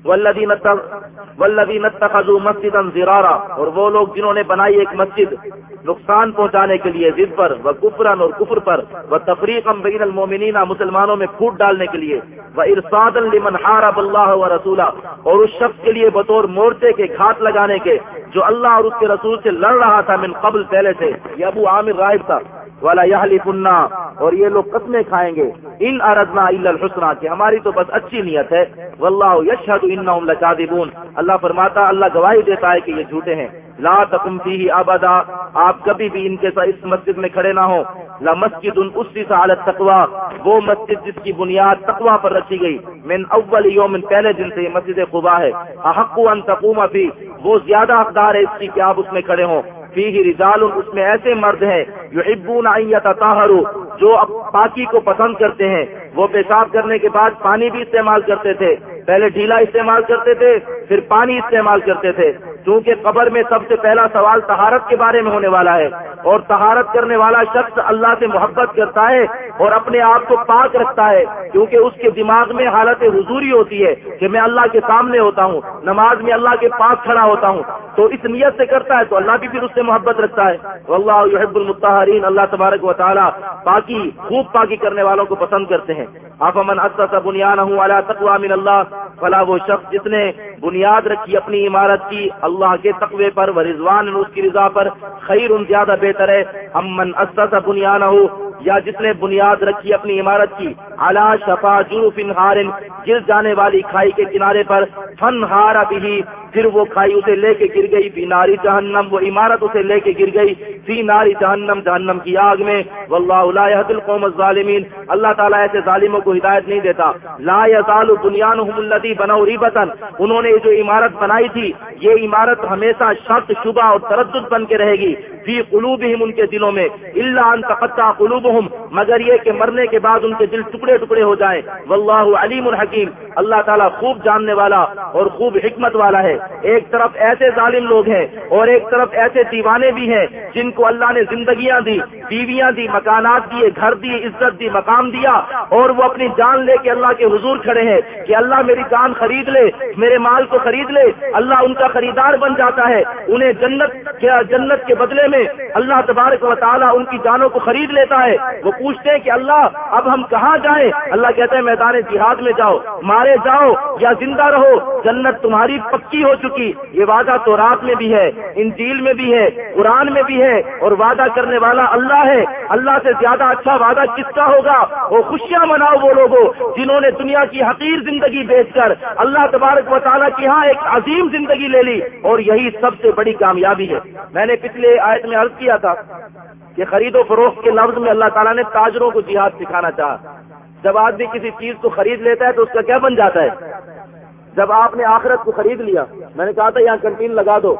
ولدی ولدی مسجد زرارا، اور وہ لوگ جنہوں نے بنائی ایک مسجد، نقصان پہنچانے کے لیے ضد پر وہ کفرن اور کفر پر وہ تفریق بین المومنین مسلمانوں میں پھوٹ ڈالنے کے لیے وہ ارساد لمن حارب اللہ و رسولہ، اور اس شخص کے لیے بطور مورچے کے گھات لگانے کے، جو اللہ اور اس کے رسول سے لڑ رہا تھا من قبل پہلے سے، یہ ابو عامر غائب تھا۔ والا یہ اور یہ لوگ قسمیں کھائیں گے۔ ان اردنا الحسنہ کہ ہماری تو بس اچھی نیت ہے۔ واللہ یشہد انہم لکاذبون اللہ فرماتا اللہ گواہی دیتا ہے کہ یہ جھوٹے ہیں۔ لا تقم فیہ ابدا آپ کبھی بھی ان کے ساتھ اس مسجد میں کھڑے نہ ہو لا مسجد ان اسی سالت تقوا وہ مسجد جس کی بنیاد تقوا پر رکھی گئی۔ من اول یوم، پہلے دن سے یہ مسجد خبا ہے۔ احق ان تقوم فی وہ زیادہ حقدار ہے اس کی کہ آپ اس میں کھڑے ہوں۔ فیہ رجال، اس میں ایسے مرد ہیں جو ان یتطہروا جو پاکی کو پسند کرتے ہیں۔ وہ پیشاب کرنے کے بعد پانی بھی استعمال کرتے تھے۔ پہلے ڈھیلا استعمال کرتے تھے، پھر پانی استعمال کرتے تھے۔ کیونکہ قبر میں سب سے پہلا سوال تہارت کے بارے میں ہونے والا ہے اور تہارت کرنے والا شخص اللہ سے محبت کرتا ہے اور اپنے آپ کو پاک رکھتا ہے، کیونکہ اس کے دماغ میں حالت حضوری ہوتی ہے کہ میں اللہ کے سامنے ہوتا ہوں، نماز میں اللہ کے پاس کھڑا ہوتا ہوں۔ تو اس نیت سے کرتا ہے، تو اللہ بھی پھر اس سے محبت رکھتا ہے۔ اللہ یحب المتحرین اللہ تبارک و تعالیٰ پاکی خوب پاکی کرنے والوں کو پسند کرتے ہیں۔ آپ امن اصل بنیاد ہوں اللہ تقوا من اللہ فلاں وہ شخص جس نے بنیاد رکھی اپنی عمارت کی، اللہ کے تقوی پر و رضوان اس کی رضا پر خیر ان زیادہ بہتر ہے۔ امن اصل بنیاد ہوں یا جس نے بنیاد رکھی اپنی عمارت کی اعلیٰ شفا جروف ہارن گر جانے والی کھائی کے کنارے پر، فن ہارا بھی پھر وہ کھائی اسے لے کے گر گئی، فی ناری جہنم، وہ عمارت اسے لے کے گر گئی، فی ناری جہنم جہنم کی آگ میں۔ واللہ لا يهد القوم الظالمین۔ اللہ تعالیٰ ایسے ظالموں کو ہدایت نہیں دیتا۔ لا يزال بنيانهم الذي بنوا ريبتا انہوں نے جو عمارت بنائی تھی، یہ عمارت ہمیشہ شک شبہ اور تردد بن کے رہے گی۔ فی قلوبہم ان کے دلوں میں، الا ان تقطع قلوبهم مگر یہ کہ مرنے کے بعد ان کے دل ٹکڑے ٹکڑے ہو جائیں۔ واللہ علیم الحکیم۔ اللہ تعالیٰ خوب جاننے والا اور خوب حکمت والا ہے۔ ایک طرف ایسے ظالم لوگ ہیں اور ایک طرف ایسے دیوانے بھی ہیں جن کو اللہ نے زندگیاں دی، بیویاں دی، مکانات دیے، گھر دی عزت دی، مقام دیا اور وہ اپنی جان لے کے اللہ کے حضور کھڑے ہیں کہ اللہ میری جان خرید لے، میرے مال کو خرید لے، اللہ ان کا خریدار بن جاتا ہے۔ انہیں جنت جنت کے بدلے میں اللہ تبارک و تعالیٰ ان کی جانوں کو خرید لیتا ہے۔ وہ پوچھتے ہیں کہ اللہ، اب ہم کہاں جائیں؟ اللہ کہتے ہیں، میدان جہاد میں جاؤ، مارے جاؤ یا زندہ رہو، جنت تمہاری پکی ہو چکی۔ یہ وعدہ تو رات میں بھی ہے، انجیل میں بھی ہے، قرآن میں بھی ہے اور وعدہ کرنے والا اللہ ہے۔ اللہ سے زیادہ اچھا وعدہ کس کا ہوگا؟ وہ خوشیاں مناؤ وہ لوگوں جنہوں نے دنیا کی حقیر زندگی بیچ کر اللہ تبارک و تعالیٰ کی ہاں ایک عظیم زندگی لے لی۔ اور یہی سب سے بڑی کامیابی ہے۔ میں نے پچھلے آیت میں عرض کیا تھا کہ خرید و فروخت کے لفظ میں اللہ تعالیٰ نے تاجروں کو جہاد سکھانا چاہا۔ جب آدمی کسی چیز کو خرید لیتا ہے تو اس کا کیا بن جاتا ہے؟ جب آپ نے آخرت کو خرید لیا، میں نے کہا تھا یہاں کنٹین لگا دو۔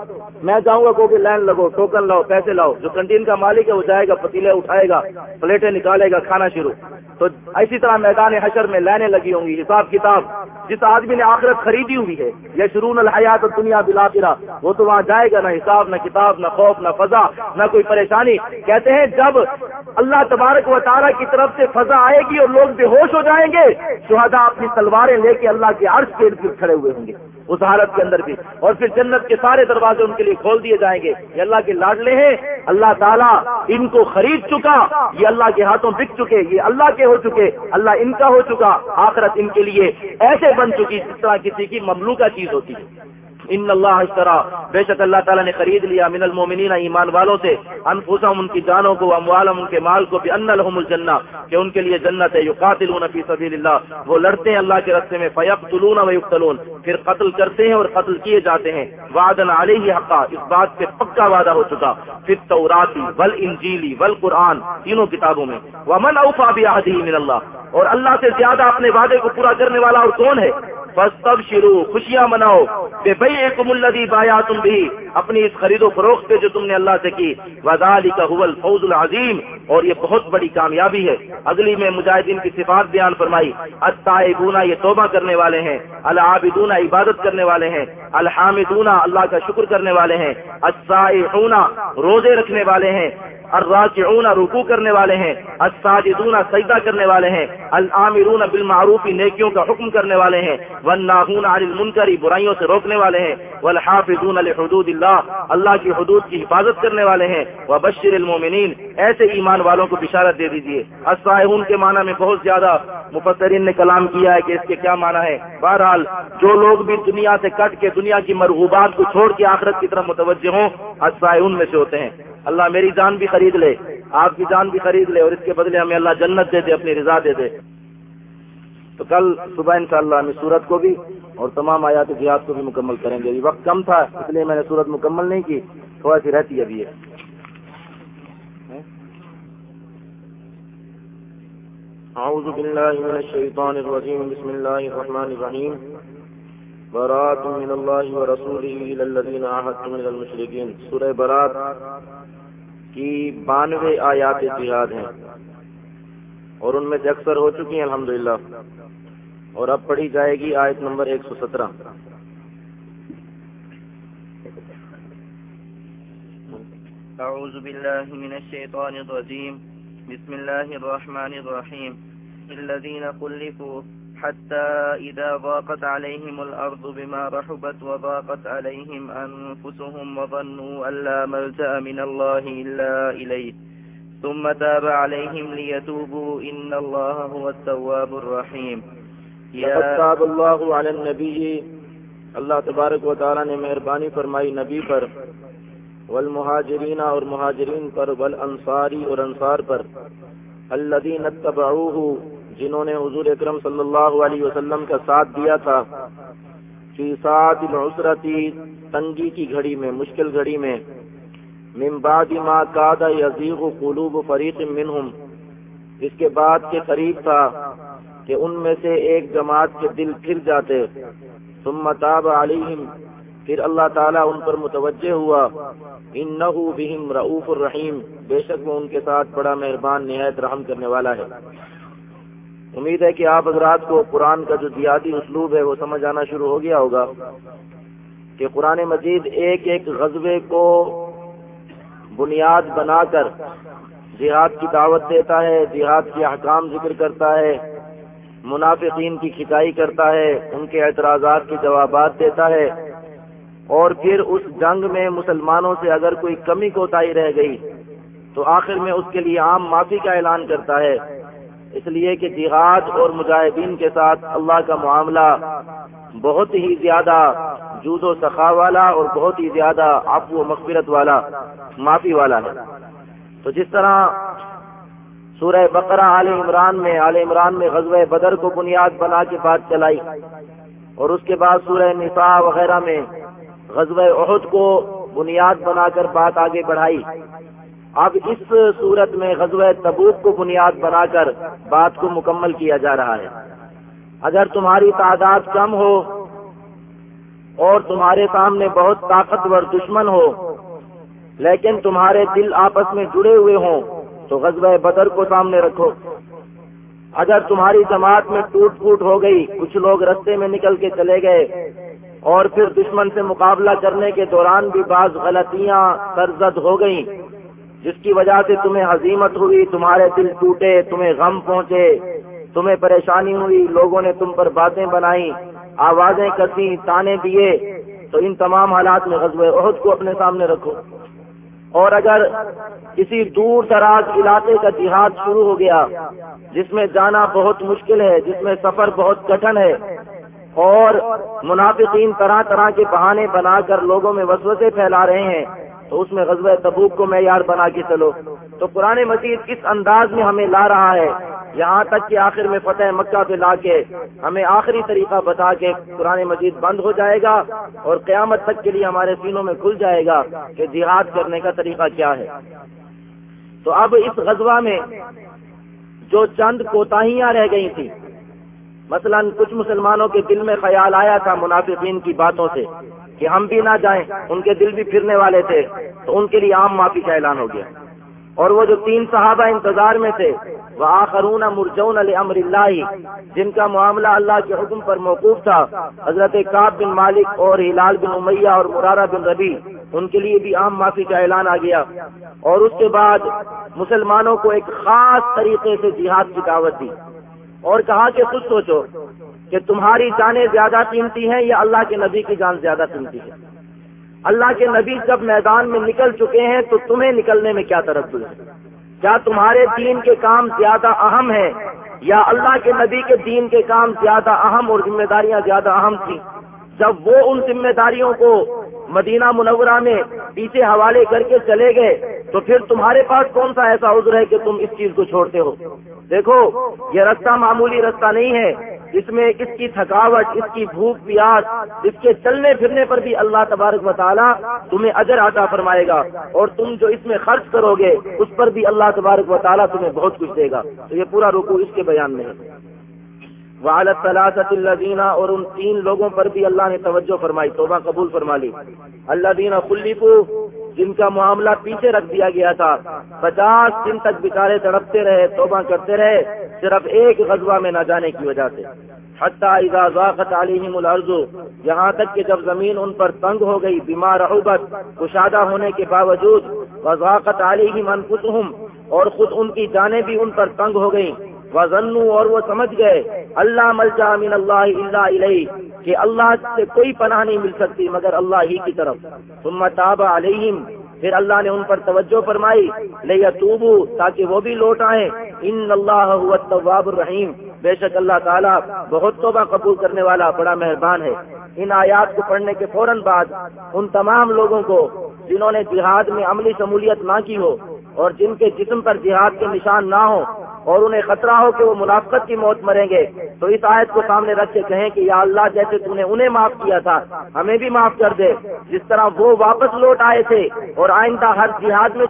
میں جاؤں گا کہ لائن لگو، ٹوکن لاؤ، پیسے لاؤ، جو کنٹین کا مالک ہے وہ جائے گا، پتیلے اٹھائے گا، پلیٹیں نکالے گا، کھانا شروع۔ تو اسی طرح میدان حشر میں لائنیں لگی ہوں گی، حساب کتاب۔ جس آدمی نے آخرت خریدی ہوئی ہے یا شرون الحیات اور دنیا بلا پھرا وہ تو وہاں جائے گا، نہ حساب، نہ کتاب، نہ خوف، نہ فضا، نہ کوئی پریشانی۔ کہتے ہیں جب اللہ تبارک و تعالیٰ کی طرف سے فضا آئے گی اور لوگ بے ہوش ہو جائیں گے شہدا اپنی تلواریں لے کے اللہ کے عرض کے کھڑے ہوئے ہوں گے اس حالت کے اندر بھی۔ اور پھر جنت کے سارے دروازے ان کے لیے کھول دیے جائیں گے۔ یہ اللہ کے لاڈلے ہیں۔ اللہ تعالیٰ ان کو خرید چکا۔ یہ اللہ کے ہاتھوں بک چکے۔ یہ اللہ کے ہو چکے۔ اللہ ان کا ہو چکا۔ آخرت ان کے لیے ایسے بن چکی جس طرح کسی کی مملوکہ چیز ہوتی۔ ہے ان اللہ اشترا۔ بے شک اللہ تعالیٰ نے خرید لیا من المومنین ایمان والوں سے۔ انفسہم، ان کی جانوں کو، اموالہم، ان کے مال کو بھی ان لهم الجنہ کہ ان کے لیے جنت ہے، یقاتلون فی سبیل اللہ وہ لڑتے ہیں اللہ کے راستے میں، فیقتلون و یقتلون پھر قتل کرتے ہیں اور قتل کیے جاتے ہیں۔ وعدن علیہ حقا، اس بات پہ پکا وعدہ ہو چکا۔ پھر توراتی ول انجیلی ول قرآن تینوں کتابوں میں۔ ومن اوفا بعہدہ من اللہ اور اللہ سے زیادہ اپنے وعدے کو پورا کرنے والا اور کون ہے؟ بس تب شروع خوشیاں مناؤ۔ بے بھائی ایک ملدی بایا تم بھی اپنی اس خرید و فروخت پہ جو تم نے اللہ سے کی۔ وزالی کا حول فوز العظیم، اور یہ بہت بڑی کامیابی ہے۔ اگلی میں مجاہدین کی صفات بیان فرمائی۔ اتائبونا یہ توبہ کرنے والے ہیں۔ العابدونا عبادت کرنے والے ہیں۔ الحامدونا اللہ کا شکر کرنے والے ہیں۔ السائحونا روزے رکھنے والے ہیں۔ الراکعون، رکوع کرنے والے ہیں۔ الساجدون، سجدہ کرنے والے ہیں۔ العامرون بالمعروف، نیکیوں کا حکم کرنے والے ہیں۔ والناہون عن المنکر برائیوں سے روکنے والے ہیں۔ والحافظون لحدود اللہ اللہ کی حدود کی حفاظت کرنے والے ہیں۔ وبشر المومنین ایسے ایمان والوں کو بشارت دے دیجیے الصائحون کے معنی میں بہت زیادہ مفسرین نے کلام کیا ہے کہ اس کے کیا معنی ہے بہرحال، جو لوگ بھی دنیا سے کٹ کے دنیا کی مرغوبات کو چھوڑ کے آخرت کی طرف متوجہ ہوں، الصائحون میں سے ہوتے ہیں۔ اللہ میری جان بھی خرید لے، آپ کی جان بھی خرید لے اور اس کے بدلے ہمیں اللہ جنت دے دے، اپنی رضا دے دے۔ تو کل صبح انشاءاللہ ہم سورت کو بھی اور تمام آیات جہاد کو بھی مکمل کریں گے۔ ابھی وقت کم تھا، اس لیے میں نے سورت مکمل نہیں کی، تھوڑا سی رہتی ابھی ہے اعوذ باللہ من الشیطان الرجیم، بسم اللہ الرحمن الرحیم۔ برات من اللہ ورسولہ للذین عاہدتم من المشرکین۔ سورہ برات کی بانوے آیات جہاد ہیں۔ اور ان میں سے اکثر ہو چکی ہیں، الحمدللہ۔ اور اب پڑھی جائے گی آیت نمبر ایک سو سترہ۔ أعوذ بالله من الشيطان الرجيم بسم الله الرحمن الرحيم الذين خلفوا حتى إذا ضاقت عليهم الأرض بما رحبت وضاقت عليهم أنفسهم وظنوا أن لا ملجأ من الله إلا إليه ثم تاب عليهم ليتوبوا. إن الله هو التواب الرحيم. اللہ علی النبی اللہ تبارک و تعالیٰ نے مہربانی فرمائی نبی پر. والمہاجرین اور مہاجرین پر، والانصاری اور انصار پر. الذین اتبعوه، جنہوں نے حضور اکرم صلی اللہ علیہ وسلم کا ساتھ دیا تھا. فی سات العسرتی، تنگی کی گھڑی میں، مشکل گھڑی میں. من بعد ما کاد یزیغ قلوب فریق منہم اس کے بعد کے قریب تھا کہ ان میں سے ایک جماعت کے دل پھر جاتے. ثم تاب علیہم پھر اللہ تعالیٰ ان پر متوجہ ہوا. انہو بہم رعوف الرحیم. بے شک وہ ان کے ساتھ بڑا مہربان، نہایت رحم کرنے والا ہے. امید ہے کہ آپ حضرات کو قرآن کا جو دیاتی اسلوب ہے وہ سمجھ آنا شروع ہو گیا ہوگا کہ قرآن مجید ایک ایک غزبے کو بنیاد بنا کر جہاد کی دعوت دیتا ہے، جہاد کے احکام ذکر کرتا ہے، منافقین کی کھچائی کرتا ہے، ان کے اعتراضات کے جوابات دیتا ہے۔ اور پھر اس جنگ میں مسلمانوں سے اگر کوئی کمی کوتاہی رہ گئی، تو آخر میں اس کے لیے عام معافی کا اعلان کرتا ہے۔ اس لیے کہ جہاد اور مجاہدین کے ساتھ اللہ کا معاملہ بہت ہی زیادہ جود و سخا والا اور بہت ہی زیادہ آفو و مغفرت والا، معافی والا ہے۔ تو جس طرح سورہ بقرہ عال عمران میں عال عمران میں غزوہ بدر کو بنیاد بنا کے بات چلائی، اور اس کے بعد سورہ نساء وغیرہ میں غزوہ عہد کو بنیاد بنا کر بات آگے بڑھائی۔ اب اس صورت میں غزوہ تبوک کو بنیاد بنا کر بات کو مکمل کیا جا رہا ہے۔ اگر تمہاری تعداد کم ہو اور تمہارے سامنے بہت طاقتور دشمن ہو، لیکن تمہارے دل آپس میں جڑے ہوئے ہوں، تو غزوہ بدر کو سامنے رکھو۔ اگر تمہاری جماعت میں ٹوٹ پھوٹ ہو گئی، کچھ لوگ رستے میں نکل کے چلے گئے، اور پھر دشمن سے مقابلہ کرنے کے دوران بھی بعض غلطیاں سرزد ہو گئیں، جس کی وجہ سے تمہیں حزیمت ہوئی، تمہارے دل ٹوٹے، تمہیں غم پہنچے۔ تمہیں پریشانی ہوئی، لوگوں نے تم پر باتیں بنائی، آوازیں کسی، تانے دیے، تو ان تمام حالات میں غزوہ عہد کو اپنے سامنے رکھو۔ اور اگر کسی دور دراز علاقے کا جہاد شروع ہو گیا، جس میں جانا بہت مشکل ہے، جس میں سفر بہت کٹن ہے، اور منافقین طرح طرح کے بہانے بنا کر لوگوں میں وسوسے پھیلا رہے ہیں، تو اس میں غزوہ تبوک کو معیار بنا کے چلو۔ تو قرآن مجید کس انداز میں ہمیں لا رہا ہے یہاں تک کہ آخر میں فتح مکہ پہ لا کے ہمیں آخری طریقہ بتا کے قرآن مجید بند ہو جائے گا اور قیامت تک کے لیے ہمارے سینوں میں کھل جائے گا کہ جہاد کرنے کا طریقہ کیا ہے۔ تو اب اس غزوہ میں جو چند کوتاہیاں رہ گئی تھی مثلا کچھ مسلمانوں کے دل میں خیال آیا تھا منافقین کی باتوں سے کہ ہم بھی نہ جائیں، ان کے دل بھی پھرنے والے تھے، تو ان کے لیے عام معافی کا اعلان ہو گیا۔ اور وہ جو تین صحابہ انتظار میں تھے وہ آخرون مرجون علی امر اللہ، جن کا معاملہ اللہ کے حکم پر موقوف تھا، حضرت کاب بن مالک اور ہلال بن امیہ اور مرارہ بن ربی ان کے لیے بھی عام معافی کا اعلان آ گیا۔ اور اس کے بعد مسلمانوں کو ایک خاص طریقے سے جہاد کی دعوت دی۔ اور کہا کہ خود سوچو کہ تمہاری جانیں زیادہ قیمتی ہیں یا اللہ کے نبی کی جان زیادہ قیمتی ہے۔ اللہ کے نبی جب میدان میں نکل چکے ہیں تو تمہیں نکلنے میں کیا تردد ہے؟ کیا تمہارے دین کے کام زیادہ اہم ہے یا اللہ کے نبی کے دین کے کام زیادہ اہم اور ذمہ داریاں زیادہ اہم تھیں؟ جب وہ ان ذمہ داریوں کو مدینہ منورہ میں پیچھے حوالے کر کے چلے گئے، تو پھر تمہارے پاس کون سا ایسا عذر ہے کہ تم اس چیز کو چھوڑتے ہو؟ دیکھو، یہ رستہ معمولی رستہ نہیں ہے۔ اس میں اس کی تھکاوٹ، اس کی بھوک، پیاس، اس کے چلنے پھرنے پر بھی اللہ تبارک و تعالیٰ تمہیں اجر عطا فرمائے گا اور تم جو اس میں خرچ کرو گے، اس پر بھی اللہ تبارک و تعالیٰ تمہیں بہت کچھ دے گا۔ تو یہ پورا رکو اس کے بیان میں ہے۔ وعلت طلاثت اللہ دینا اور ان تین لوگوں پر بھی اللہ نے توجہ فرمائی، توبہ قبول فرما لی۔ اللہ دینا خلیفو جن کا معاملہ پیچھے رکھ دیا گیا تھا۔ پچاس دن تک بچارے تڑپتے رہے، توبہ کرتے رہے، صرف ایک غزوہ میں نہ جانے کی وجہ سے۔ اذا ضاقت علیہم الارض، یہاں تک کہ جب زمین ان پر تنگ ہو گئی بیمار عبت کشادہ ہونے کے باوجود، وضاقت علیہم انفسہم، اور خود ان کی جانیں بھی ان پر تنگ ہو گئیں۔ وزنو اور وہ سمجھ گئے، اللہ ملجا من اللہ اللہ علیہ کہ اللہ سے کوئی پناہ نہیں مل سکتی مگر اللہ ہی کی طرف۔ ثم تاب علیہم پھر اللہ نے ان پر توجہ فرمائی لے توبو تاکہ وہ بھی لوٹ آئیں۔ ان اللہ التواب الرحیم بے شک اللہ تعالیٰ بہت توبہ قبول کرنے والا بڑا مہربان ہے۔ ان آیات کو پڑھنے کے فوراً بعد ان تمام لوگوں کو جنہوں نے جہاد میں عملی شمولیت نہ کی ہو اور جن کے جسم پر جہاد کے نشان نہ ہو اور انہیں خطرہ ہو کہ وہ منافقت کی موت مریں گے۔ تو اس آیت کو سامنے رکھ کے کہیں کہ یا اللہ جیسے تم نے انہیں معاف کیا تھا، ہمیں بھی معاف کر دے۔ جس طرح وہ واپس لوٹ آئے تھے اور آئندہ ہر جہاد میں